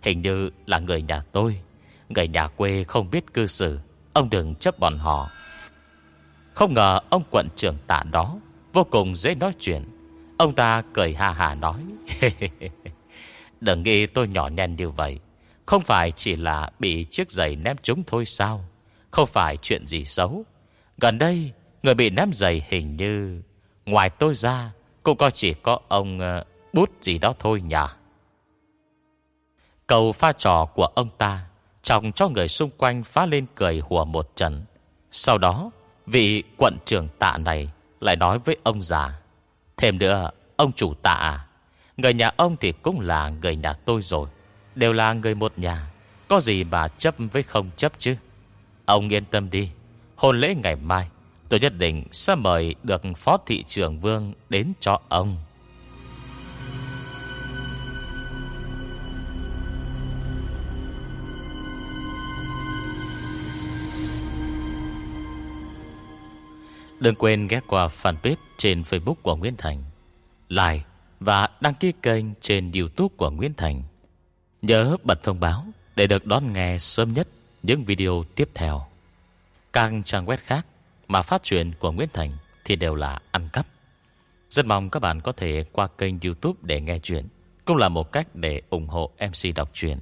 Hình như là người nhà tôi. Người nhà quê không biết cư xử, Ông đừng chấp bọn họ. Không ngờ ông quận trưởng tạ đó Vô cùng dễ nói chuyện. Ông ta cười hà hà nói, Đừng nghĩ tôi nhỏ nhen như vậy. Không phải chỉ là bị chiếc giày ném trúng thôi sao? Không phải chuyện gì xấu. Gần đây, Người bị ném giày hình như Ngoài tôi ra Cũng có chỉ có ông ờ, bút gì đó thôi nhỉ? Cầu pha trò của ông ta Trọng cho người xung quanh phá lên cười hùa một trận. Sau đó Vị quận trưởng tạ này Lại nói với ông già Thêm nữa ông chủ tạ à, Người nhà ông thì cũng là người nhà tôi rồi Đều là người một nhà Có gì mà chấp với không chấp chứ? Ông yên tâm đi Hôn lễ ngày mai Tôi nhất định sẽ mời được Phó Thị trưởng Vương đến cho ông. Đừng quên ghé qua fanpage trên Facebook của Nguyễn Thành, Like và đăng ký kênh trên Youtube của Nguyễn Thành. Nhớ bật thông báo để được đón nghe sớm nhất những video tiếp theo. Các trang web khác mà phát truyền của Nguyễn Thành thì đều là ăn cắp. Rất mong các bạn có thể qua kênh youtube để nghe chuyện, Cũng là một cách để ủng hộ MC đọc truyện.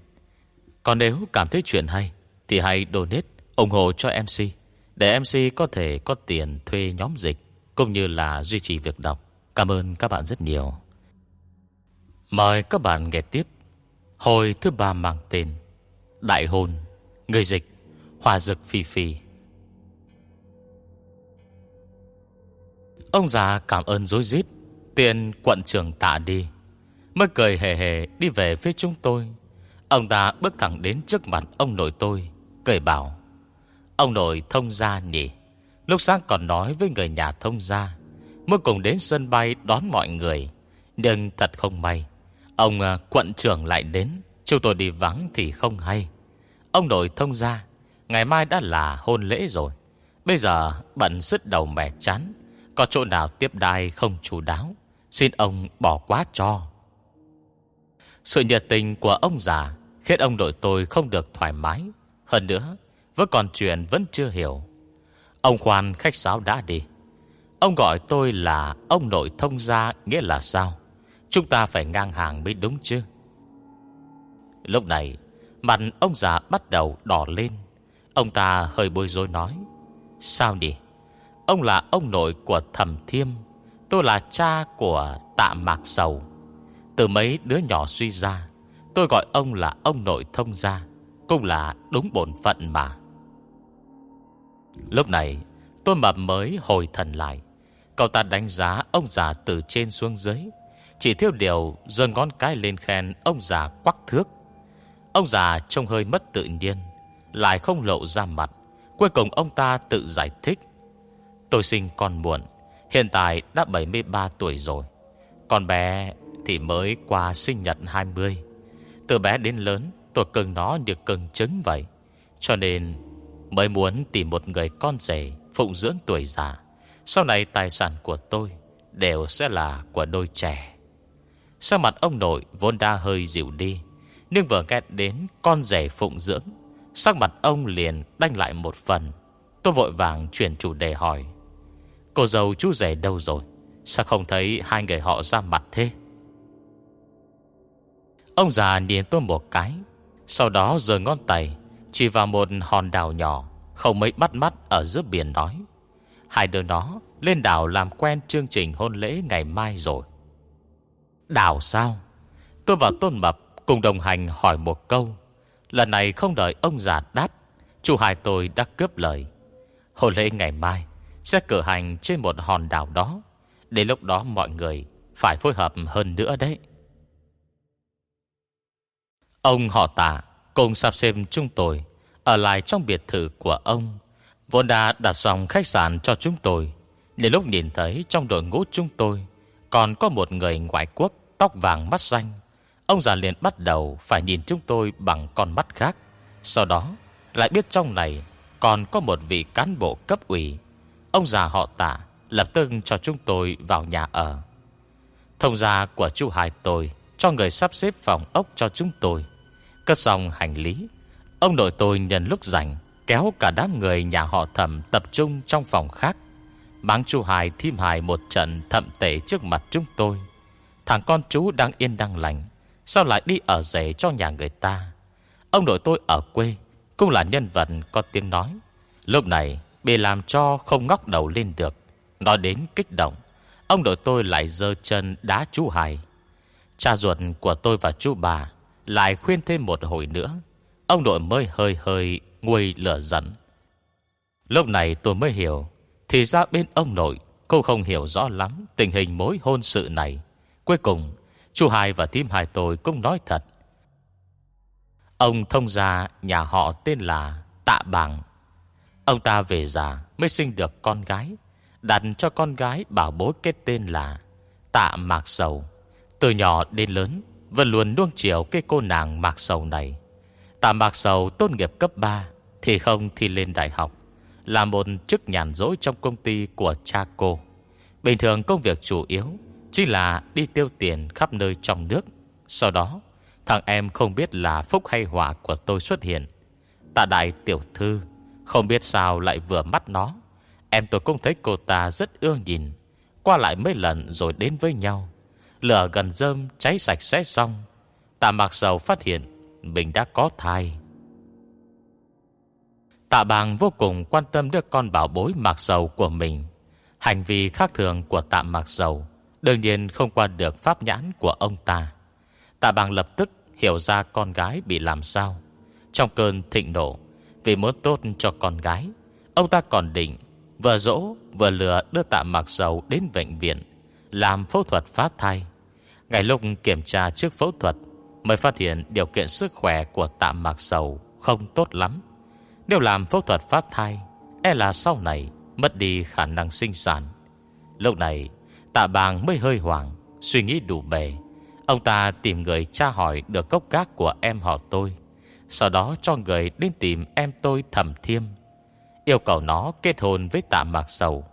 Còn nếu cảm thấy chuyện hay Thì hãy donate ủng hộ cho MC để MC có thể có tiền thuê nhóm dịch, Cũng như là duy trì việc đọc. Cảm ơn các bạn rất nhiều. Mời các bạn nghe tiếp. Hồi thứ ba mang tên, Đại hôn, Người dịch, Hòa dực phi phi. Ông già cảm ơn dối rít Tiền quận trưởng tạ đi. Mới cười hề hề đi về phía chúng tôi. Ông ta bước thẳng đến trước mặt ông nội tôi, Cười bảo Ông nội thông gia nhỉ? Lúc sáng còn nói với người nhà thông gia, Mới cùng đến sân bay đón mọi người. Nhưng thật không may, Ông à, quận trưởng lại đến. Chúng tôi đi vắng thì không hay. Ông nội thông gia, Ngày mai đã là hôn lễ rồi. Bây giờ bận sứt đầu mẹ chán, Có chỗ nào tiếp đai không chú đáo? Xin ông bỏ quá cho. Sự nhiệt tình của ông già Khiến ông nội tôi không được thoải mái. Hơn nữa vẫn còn chuyện vẫn chưa hiểu. Ông khoan khách sáo đã đi. Ông gọi tôi là ông nội thông gia, Nghĩa là sao? Chúng ta phải ngang hàng mới đúng chứ? Lúc này, Mặt ông già bắt đầu đỏ lên. Ông ta hơi bối rối nói, Sao nhỉ? Ông là ông nội của thẩm thiêm, Tôi là cha của tạ mạc sầu. Từ mấy đứa nhỏ suy ra, Tôi gọi ông là ông nội thông gia, Cũng là đúng bổn phận mà. Lúc này, tôi mập mới hồi thần lại. Cậu ta đánh giá ông già từ trên xuống dưới. Chỉ thiếu điều giơ ngón cái lên khen ông già quắc thước. Ông già trông hơi mất tự nhiên, Lại không lộ ra mặt. Cuối cùng ông ta tự giải thích. Tôi sinh con muộn, Hiện tại đã 73 tuổi rồi. Con bé thì mới qua sinh nhật 20 Từ bé đến lớn, Tôi cưng nó như cưng trứng vậy. Cho nên Mới muốn tìm một người con rể Phụng dưỡng tuổi già. Sau này tài sản của tôi Đều sẽ là của đôi trẻ. Sau mặt ông nội vốn đã hơi dịu đi, Nhưng vừa nghe đến con rể phụng dưỡng, Sắc mặt ông liền đanh lại một phần. Tôi vội vàng chuyển chủ đề hỏi, Cô dâu chú rể đâu rồi? Sao không thấy hai người họ ra mặt thế? Ông già nhìn tôi một cái, Sau đó giơ ngón tay chỉ vào một hòn đảo nhỏ, Không mấy bắt mắt ở giữa biển nói Hai đứa nó lên đảo làm quen chương trình hôn lễ ngày mai rồi. Đảo sao? Tôi và Tôn Mập cùng đồng hành hỏi một câu. Lần này không đợi ông già đáp, Chú hai tôi đã cướp lời. Hôn lễ ngày mai Sẽ cử hành trên một hòn đảo đó. Đến lúc đó mọi người Phải phối hợp hơn nữa đấy. Ông họ tả Cùng sắp xem chúng tôi Ở lại trong biệt thự của ông. Vốn đã đặt dòng khách sạn cho chúng tôi Đến lúc nhìn thấy trong đội ngũ chúng tôi Còn có một người ngoại quốc Tóc vàng mắt xanh, Ông già liền bắt đầu phải nhìn chúng tôi bằng con mắt khác. Sau đó, lại biết trong này Còn có một vị cán bộ cấp ủy. Ông già họ tạ Lập tức cho chúng tôi vào nhà ở. Thông gia của chú hai tôi Cho người sắp xếp phòng ốc cho chúng tôi. Cất xong hành lý, Ông nội tôi nhận lúc rảnh Kéo cả đám người nhà họ thẩm Tập trung trong phòng khác. Báng chú Hải thim hài một trận thậm tệ trước mặt chúng tôi. Thằng con chú đang yên đang lành, Sao lại đi ở rể cho nhà người ta? Ông nội tôi ở quê, Cũng là nhân vật có tiếng nói. Lúc này bị làm cho không ngóc đầu lên được. Nói đến kích động, Ông nội tôi lại dơ chân đá chú Hải. Cha ruột của tôi và chú bà lại khuyên thêm một hồi nữa. Ông nội mới hơi hơi nguôi lửa giận. Lúc này tôi mới hiểu, Thì ra bên ông nội, Cô không hiểu rõ lắm tình hình mối hôn sự này. Cuối cùng, Chú Hai và thím hai tôi cũng nói thật. Ông thông gia nhà họ tên là Tạ Bằng Ông ta về già mới sinh được con gái, Đặt cho con gái bảo bối kết tên là Tạ Mạc Sầu, Từ nhỏ đến lớn. Vẫn luôn nuông chiều cái cô nàng Mạc Sầu này. Tạ Mạc Sầu tốt nghiệp cấp 3 Thì không thi lên đại học, Là một chức nhàn dỗi trong công ty của cha cô. Bình thường công việc chủ yếu Chỉ là đi tiêu tiền khắp nơi trong nước. Sau đó, Thằng em không biết là phúc hay họa của tôi xuất hiện. Tạ đại tiểu thư, Không biết sao lại vừa mắt nó. Em tôi cũng thấy cô ta rất ưa nhìn, Qua lại mấy lần rồi đến với nhau. Lửa gần rơm cháy sạch sẽ xong. Tạ mạc sầu phát hiện Mình đã có thai. Tạ bàng vô cùng quan tâm đứa con bảo bối mạc sầu của mình. Hành vi khác thường của tạ mạc sầu Đương nhiên không qua được pháp nhãn của ông ta. Tạ bàng lập tức hiểu ra con gái bị làm sao. Trong cơn thịnh nộ, Vì muốn tốt cho con gái, Ông ta còn định Vừa dỗ vừa lừa đưa tạ mạc sầu đến bệnh viện. Làm phẫu thuật phá thai. Ngày lúc kiểm tra trước phẫu thuật, Mới phát hiện điều kiện sức khỏe của tạ mạc sầu không tốt lắm. Nếu làm phẫu thuật phá thai E là sau này mất đi khả năng sinh sản. Lúc này, tạ bàng mới hơi hoảng, Suy nghĩ đủ bề. Ông ta tìm người tra hỏi được cốc gác của em họ tôi, Sau đó cho người đến tìm em tôi thầm thiêm. Yêu cầu nó kết hôn với tạ mạc sầu,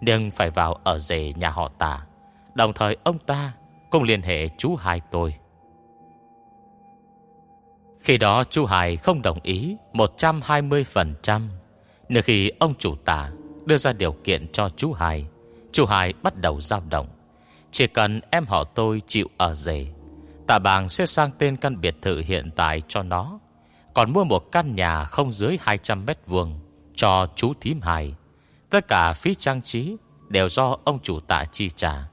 Nhưng phải vào ở rể nhà họ tạ. Đồng thời ông ta cũng liên hệ chú hai tôi Khi đó chú Hải không đồng ý 120% Nếu khi ông chủ tả đưa ra điều kiện cho chú Hải, Chú Hải bắt đầu dao động Chỉ cần em họ tôi chịu ở rể Tạ bàng sẽ sang tên căn biệt thự hiện tại cho nó Còn mua một căn nhà không dưới 200 mét vuông cho chú thím Hải. Tất cả phí trang trí đều do ông chủ tạ chi trả.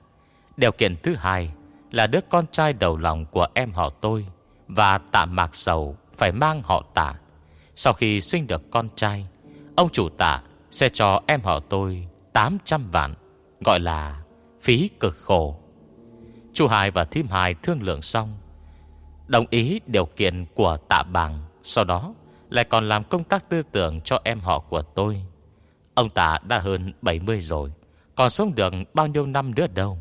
Điều kiện thứ hai là đứa con trai đầu lòng của em họ tôi và tạ mạc sầu phải mang họ tạ. Sau khi sinh được con trai, ông chủ tạ sẽ cho em họ tôi 800 vạn, gọi là phí cực khổ. Chú Hải và thím Hải thương lượng xong, đồng ý điều kiện của tạ bằng, sau đó lại còn làm công tác tư tưởng cho em họ của tôi Ông tạ đã hơn 70 rồi Còn sống được bao nhiêu năm nữa đâu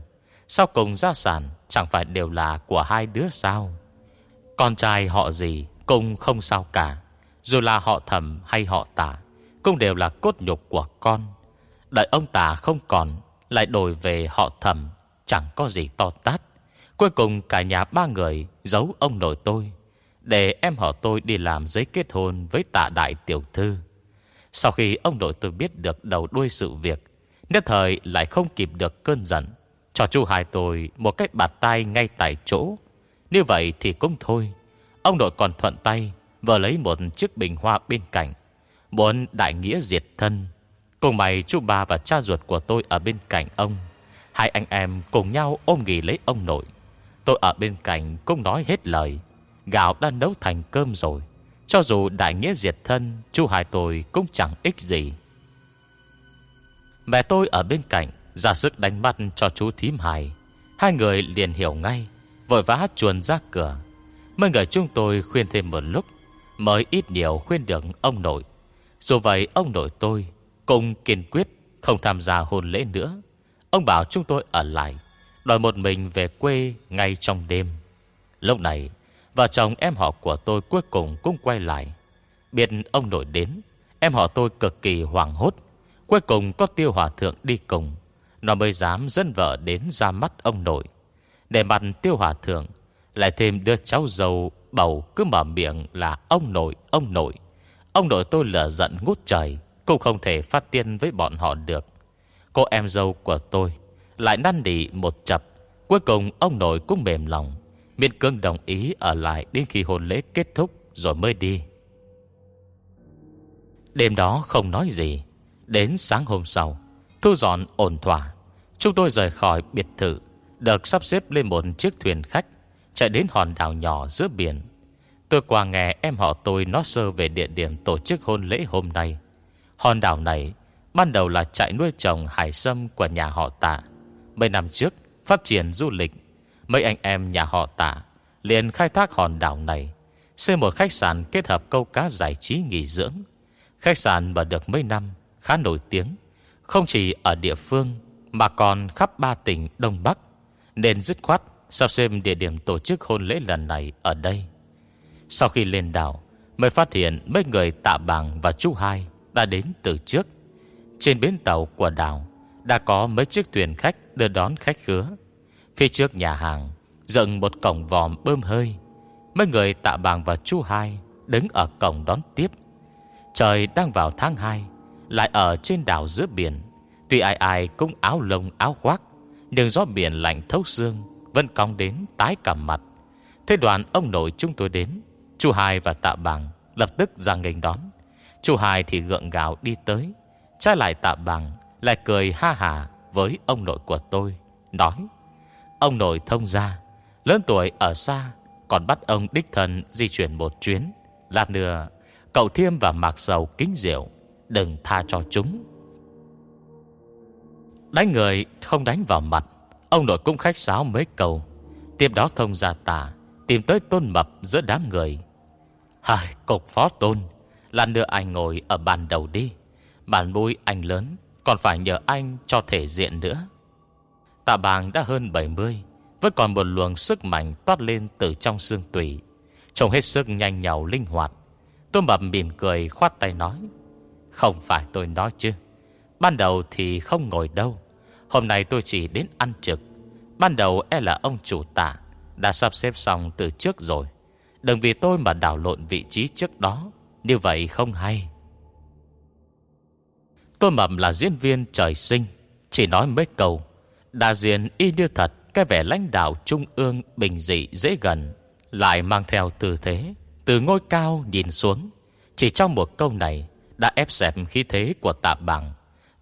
sau cùng gia sản Chẳng phải đều là của hai đứa sao? Con trai họ gì Cũng không sao cả. Dù là họ thầm hay họ tả Cũng đều là cốt nhục của con. Đợi ông tả không còn Lại đổi về họ thầm Chẳng có gì to tát. Cuối cùng cả nhà ba người Giấu ông nội tôi để em họ tôi đi làm giấy kết hôn với tạ đại tiểu thư. Sau khi ông nội tôi biết được đầu đuôi sự việc, nhất thời lại không kịp được cơn giận, cho chú hai tôi một cách bạt tay ngay tại chỗ. Như vậy thì cũng thôi. Ông nội còn thuận tay vừa lấy một chiếc bình hoa bên cạnh, muốn đại nghĩa diệt thân. Cùng mày chú ba và cha ruột của tôi ở bên cạnh ông. Hai anh em cùng nhau ôm nghỉ lấy ông nội. Tôi ở bên cạnh cũng nói hết lời. Gạo đã nấu thành cơm rồi Cho dù đại nghĩa diệt thân Chú hai tôi cũng chẳng ích gì Mẹ tôi ở bên cạnh ra sức đánh mắt cho chú thím hài. Hai người liền hiểu ngay, Vội vã chuồn ra cửa. Mấy người chúng tôi khuyên thêm một lúc, Mới ít nhiều khuyên được ông nội. Dù vậy, ông nội tôi Cũng kiên quyết không tham gia hôn lễ nữa. Ông bảo chúng tôi ở lại, Đòi một mình về quê ngay trong đêm. Lúc này, Vợ chồng em họ của tôi cuối cùng cũng quay lại. Biết ông nội đến, Em họ tôi cực kỳ hoảng hốt, Cuối cùng có tiêu hòa thượng đi cùng. Nó mới dám dân vợ đến ra mắt ông nội. Để mặt tiêu hòa thượng Lại thêm đứa cháu dâu bầu cứ mở miệng là ông nội, ông nội. Ông nội tôi lửa giận ngút trời Cũng không thể phát tiên với bọn họ được. Cô em dâu của tôi Lại năn nỉ một chập Cuối cùng ông nội cũng mềm lòng Miên cương đồng ý ở lại Đến khi hôn lễ kết thúc Rồi mới đi. Đêm đó không nói gì Đến sáng hôm sau Thu dọn ổn thỏa. Chúng tôi rời khỏi biệt thự, Được sắp xếp lên một chiếc thuyền khách, Chạy đến hòn đảo nhỏ giữa biển. Tôi qua nghe em họ tôi nói sơ về địa điểm tổ chức hôn lễ hôm nay. Hòn đảo này Ban đầu là trại nuôi trồng hải sâm của nhà họ tạ. Mấy năm trước, Phát triển du lịch, Mấy anh em nhà họ tạ liền khai thác hòn đảo này, Xây một khách sạn kết hợp câu cá giải trí nghỉ dưỡng. Khách sạn mở được mấy năm, Khá nổi tiếng, Không chỉ ở địa phương mà còn khắp ba tỉnh Đông Bắc, Nên dứt khoát Sắp xem địa điểm tổ chức hôn lễ lần này ở đây. Sau khi lên đảo, Mới phát hiện mấy người tạ bằng và chú hai Đã đến từ trước. Trên bến tàu của đảo Đã có mấy chiếc thuyền khách đưa đón khách khứa. Phía trước nhà hàng Dựng một cổng vòm bơm hơi. Mấy người tạ bằng và chú hai Đứng ở cổng đón tiếp. Trời đang vào tháng 2 Lại ở trên đảo giữa biển. Tuy ai ai cũng áo lông, áo khoác, Nhưng gió biển lạnh thấu xương, Vẫn cong đến tái cả mặt. Thế đoàn ông nội chúng tôi đến Chú hai và tạ bằng Lập tức ra nghênh đón. Chú hai thì gượng gạo đi tới, Trái lại tạ bằng Lại cười ha hà với ông nội của tôi, Nói, Ông nội thông ra Lớn tuổi ở xa, Còn bắt ông đích thân di chuyển một chuyến. Lát nữa, Cậu Thiêm và Mạc Sầu kính rượu, Đừng tha cho chúng. Đánh người không đánh vào mặt, Ông nội cũng khách sáo mấy câu. Tiếp đó thông ra tà, Tìm tới tôn mập giữa đám người. Hài, cục phó tôn là đưa anh ngồi ở bàn đầu đi. Bàn bôi anh lớn, Còn phải nhờ anh cho thể diện nữa. Tạ bàng đã hơn 70 Vẫn còn một luồng sức mạnh toát lên từ trong xương tủy. Trông hết sức nhanh nhào linh hoạt. Tôn mập mỉm cười khoát tay nói, Không phải tôi nói chứ. Ban đầu thì không ngồi đâu. Hôm nay tôi chỉ đến ăn trực. Ban đầu e là ông chủ tả, Đã sắp xếp xong từ trước rồi. Đừng vì tôi mà đảo lộn vị trí trước đó. Như vậy không hay. Tôi mầm là diễn viên trời sinh, Chỉ nói mấy câu. Đã diện y như thật, Cái vẻ lãnh đạo trung ương, bình dị, dễ gần, Lại mang theo tư thế, từ ngôi cao nhìn xuống. Chỉ trong một câu này, Đã ép xẹp khí thế của tạ bằng.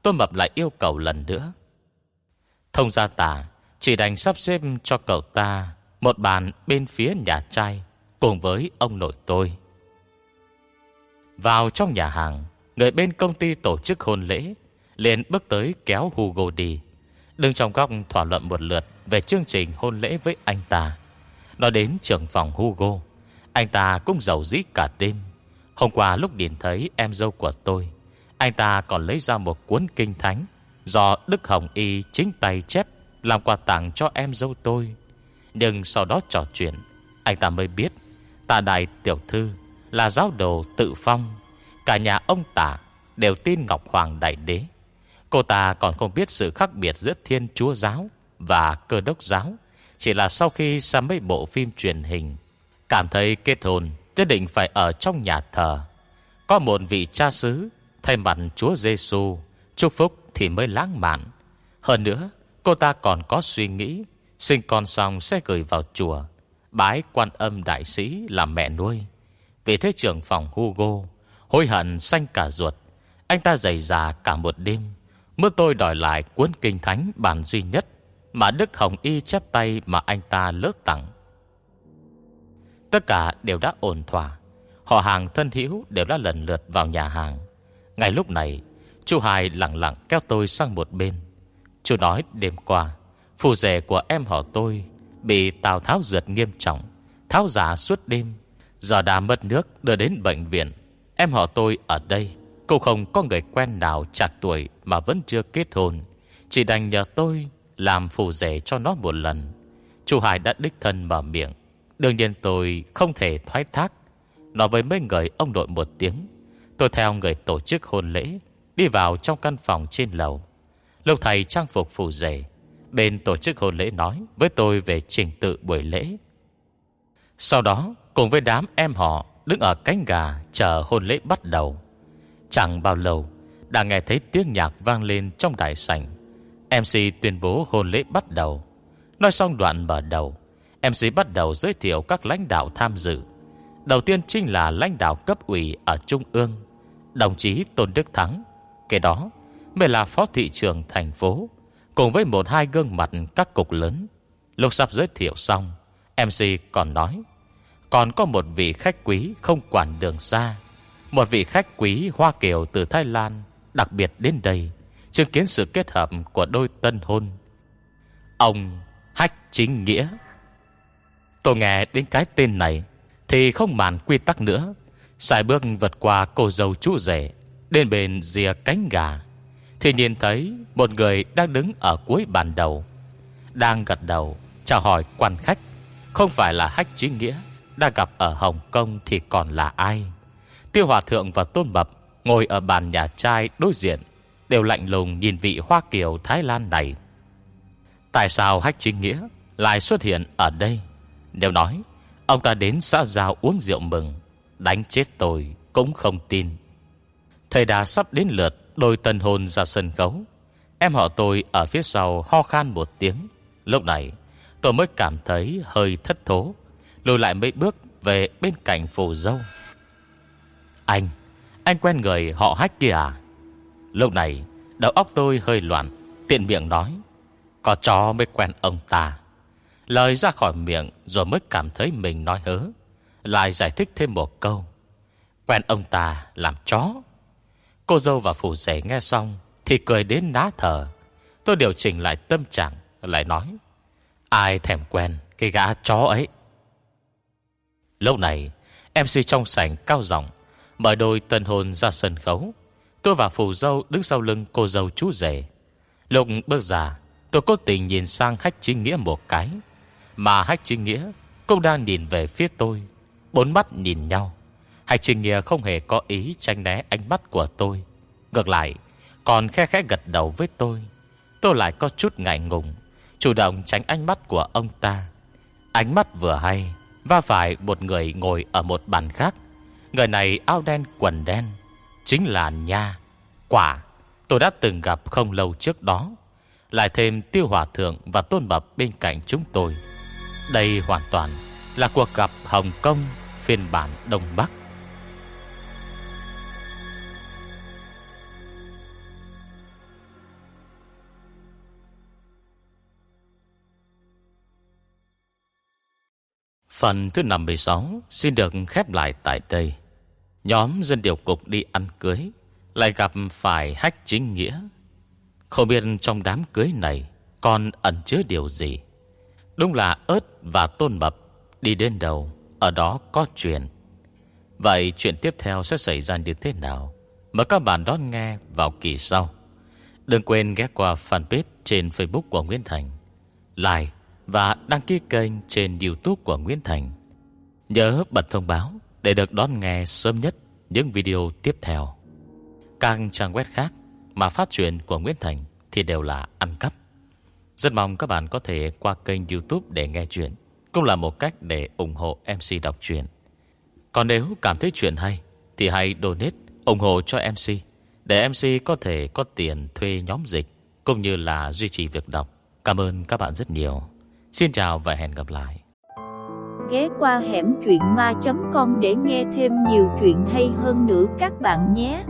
Tôn Mập lại yêu cầu lần nữa. Thông gia tả, Chỉ đành sắp xếp cho cậu ta Một bàn bên phía nhà trai Cùng với ông nội tôi. Vào trong nhà hàng, Người bên công ty tổ chức hôn lễ, liền bước tới kéo Hugo đi. Đứng trong góc thỏa luận một lượt Về chương trình hôn lễ với anh ta. Nói đến trưởng phòng Hugo, anh ta cũng giàu dít cả đêm. Hôm qua lúc nhìn thấy em dâu của tôi anh ta còn lấy ra một cuốn kinh thánh Do Đức Hồng Y chính tay chép, Làm quà tặng cho em dâu tôi. Nhưng sau đó trò chuyện, Anh ta mới biết Tà đại tiểu thư là giáo đồ tự phong. Cả nhà ông tả Đều tin Ngọc Hoàng Đại Đế. Cô ta còn không biết sự khác biệt Giữa Thiên Chúa Giáo và Cơ Đốc Giáo. Chỉ là sau khi xem mấy bộ phim truyền hình, Cảm thấy kết hôn Nhất định phải ở trong nhà thờ. Có một vị cha xứ Thay mặt Chúa Giêsu Chúc phúc thì mới lãng mạn. Hơn nữa, cô ta còn có suy nghĩ, Sinh con xong sẽ gửi vào chùa, Bái quan âm đại sĩ làm mẹ nuôi. Vì thế trưởng phòng Hugo, Hối hận xanh cả ruột. Anh ta dày già cả một đêm มื่ tôi đòi lại cuốn kinh thánh bản duy nhất Mà Đức Hồng Y chép tay mà anh ta lớt tặng. Tất cả đều đã ổn thỏa. Họ hàng thân hữu đều đã lần lượt vào nhà hàng. Ngay lúc này, Chú Hai lặng lặng kéo tôi sang một bên. Chú nói đêm qua, Phù rể của em họ tôi Bị Tào Tháo rượt nghiêm trọng, Tháo giả suốt đêm. Giờ đã mất nước, đưa đến bệnh viện. Em họ tôi ở đây, Cô không có người quen nào chạc tuổi Mà vẫn chưa kết hôn. Chỉ đành nhờ tôi làm phù rể cho nó một lần. Chú Hải đã đích thân mở miệng. Đương nhiên tôi không thể thoái thác. Nói với mấy người ông đội một tiếng Tôi theo người tổ chức hôn lễ, Đi vào trong căn phòng trên lầu. Lục thầy trang phục phù rể Bên tổ chức hôn lễ nói Với tôi về trình tự buổi lễ. Sau đó, cùng với đám em họ Đứng ở cánh gà chờ hôn lễ bắt đầu. Chẳng bao lâu, Đã nghe thấy tiếng nhạc vang lên trong đại sảnh. MC tuyên bố hôn lễ bắt đầu. Nói xong đoạn mở đầu MC bắt đầu giới thiệu các lãnh đạo tham dự. Đầu tiên chính là lãnh đạo cấp ủy ở Trung ương. Đồng chí Tôn Đức Thắng. Kế đó mới là phó thị trưởng thành phố, Cùng với một hai gương mặt các cục lớn. Lúc sắp giới thiệu xong MC còn nói, Còn có một vị khách quý không quản đường xa, Một vị khách quý Hoa Kiều từ Thái Lan, Đặc biệt đến đây, Chứng kiến sự kết hợp của đôi tân hôn. Ông Hách Chính Nghĩa. Tôi nghe đến cái tên này Thì không màn quy tắc nữa. Xài bước vượt qua cô dâu chú rể, Đến bên rìa cánh gà. Thì nhìn thấy Một người đang đứng ở cuối bàn đầu, Đang gật đầu, Chào hỏi quan khách. Không phải là Hách Chính Nghĩa, Đã gặp ở Hồng Kông thì còn là ai? Tiêu Hòa Thượng và Tôn Mập Ngồi ở bàn nhà trai đối diện, Đều lạnh lùng nhìn vị Hoa Kiều Thái Lan này. Tại sao Hách Chính Nghĩa Lại xuất hiện ở đây? Đều nói, Ông ta đến xã giao uống rượu mừng. Đánh chết tôi cũng không tin. Thầy đã sắp đến lượt Đôi tân hôn ra sân khấu. Em họ tôi ở phía sau ho khan một tiếng. Lúc này, tôi mới cảm thấy hơi thất thố, Lùi lại mấy bước về bên cạnh phù dâu. Anh Anh quen người họ hách kia à? Lúc này, đầu óc tôi hơi loạn, Tiện miệng nói, Có chó mới quen ông ta. Lời ra khỏi miệng Rồi mới cảm thấy mình nói hớ. Lại giải thích thêm một câu. Quen ông ta làm chó. Cô dâu và phù rể nghe xong Thì cười đến ná thở. Tôi điều chỉnh lại tâm trạng, Lại nói, Ai thèm quen cái gã chó ấy? Lúc này MC trong sảnh cao giọng Mời đôi tân hôn ra sân khấu. Tôi và phù dâu đứng sau lưng cô dâu chú rể. Lục bước ra, Tôi cố tình nhìn sang Hách Chính Nghĩa một cái. Mà Hách Chính Nghĩa Cũng đang nhìn về phía tôi. Bốn mắt nhìn nhau. Hai Chính Nghĩa không hề có ý tranh né ánh mắt của tôi. Ngược lại, Còn khe khẽ gật đầu với tôi. Tôi lại có chút ngại ngùng, Chủ động tránh ánh mắt của ông ta. Ánh mắt vừa hay và phải một người ngồi ở một bàn khác. Người này áo đen quần đen, Chính là Nha. Quả, tôi đã từng gặp không lâu trước đó. Lại thêm Tiêu Hòa Thượng và Tôn Bập bên cạnh chúng tôi. Đây hoàn toàn là cuộc gặp Hồng Kông phiên bản Đông Bắc Phần thứ 56 xin được khép lại tại đây. Nhóm dân điều cục đi ăn cưới lại gặp phải hách chính nghĩa. Không biết trong đám cưới này còn ẩn chứa điều gì. Đúng là ớt và tôn mập đi đến đầu, ở đó có chuyện. Vậy chuyện tiếp theo sẽ xảy ra như thế nào? Mời các bạn đón nghe vào kỳ sau. Đừng quên ghé qua fanpage trên Facebook của Nguyễn Thành. Like và đăng ký kênh trên YouTube của Nguyễn Thành. Nhớ bật thông báo để được đón nghe sớm nhất những video tiếp theo. Các trang web khác mà phát truyền của Nguyễn Thành thì đều là ăn cắp. Rất mong các bạn có thể qua kênh YouTube để nghe chuyện, cũng là một cách để ủng hộ MC đọc truyện. Còn nếu cảm thấy chuyện hay, thì hãy donate, ủng hộ cho MC để MC có thể có tiền thuê nhóm dịch, cũng như là duy trì việc đọc. Cảm ơn các bạn rất nhiều. Xin chào và hẹn gặp lại. Ghé qua hẻm truyện ma.com để nghe thêm nhiều chuyện hay hơn nữa các bạn nhé.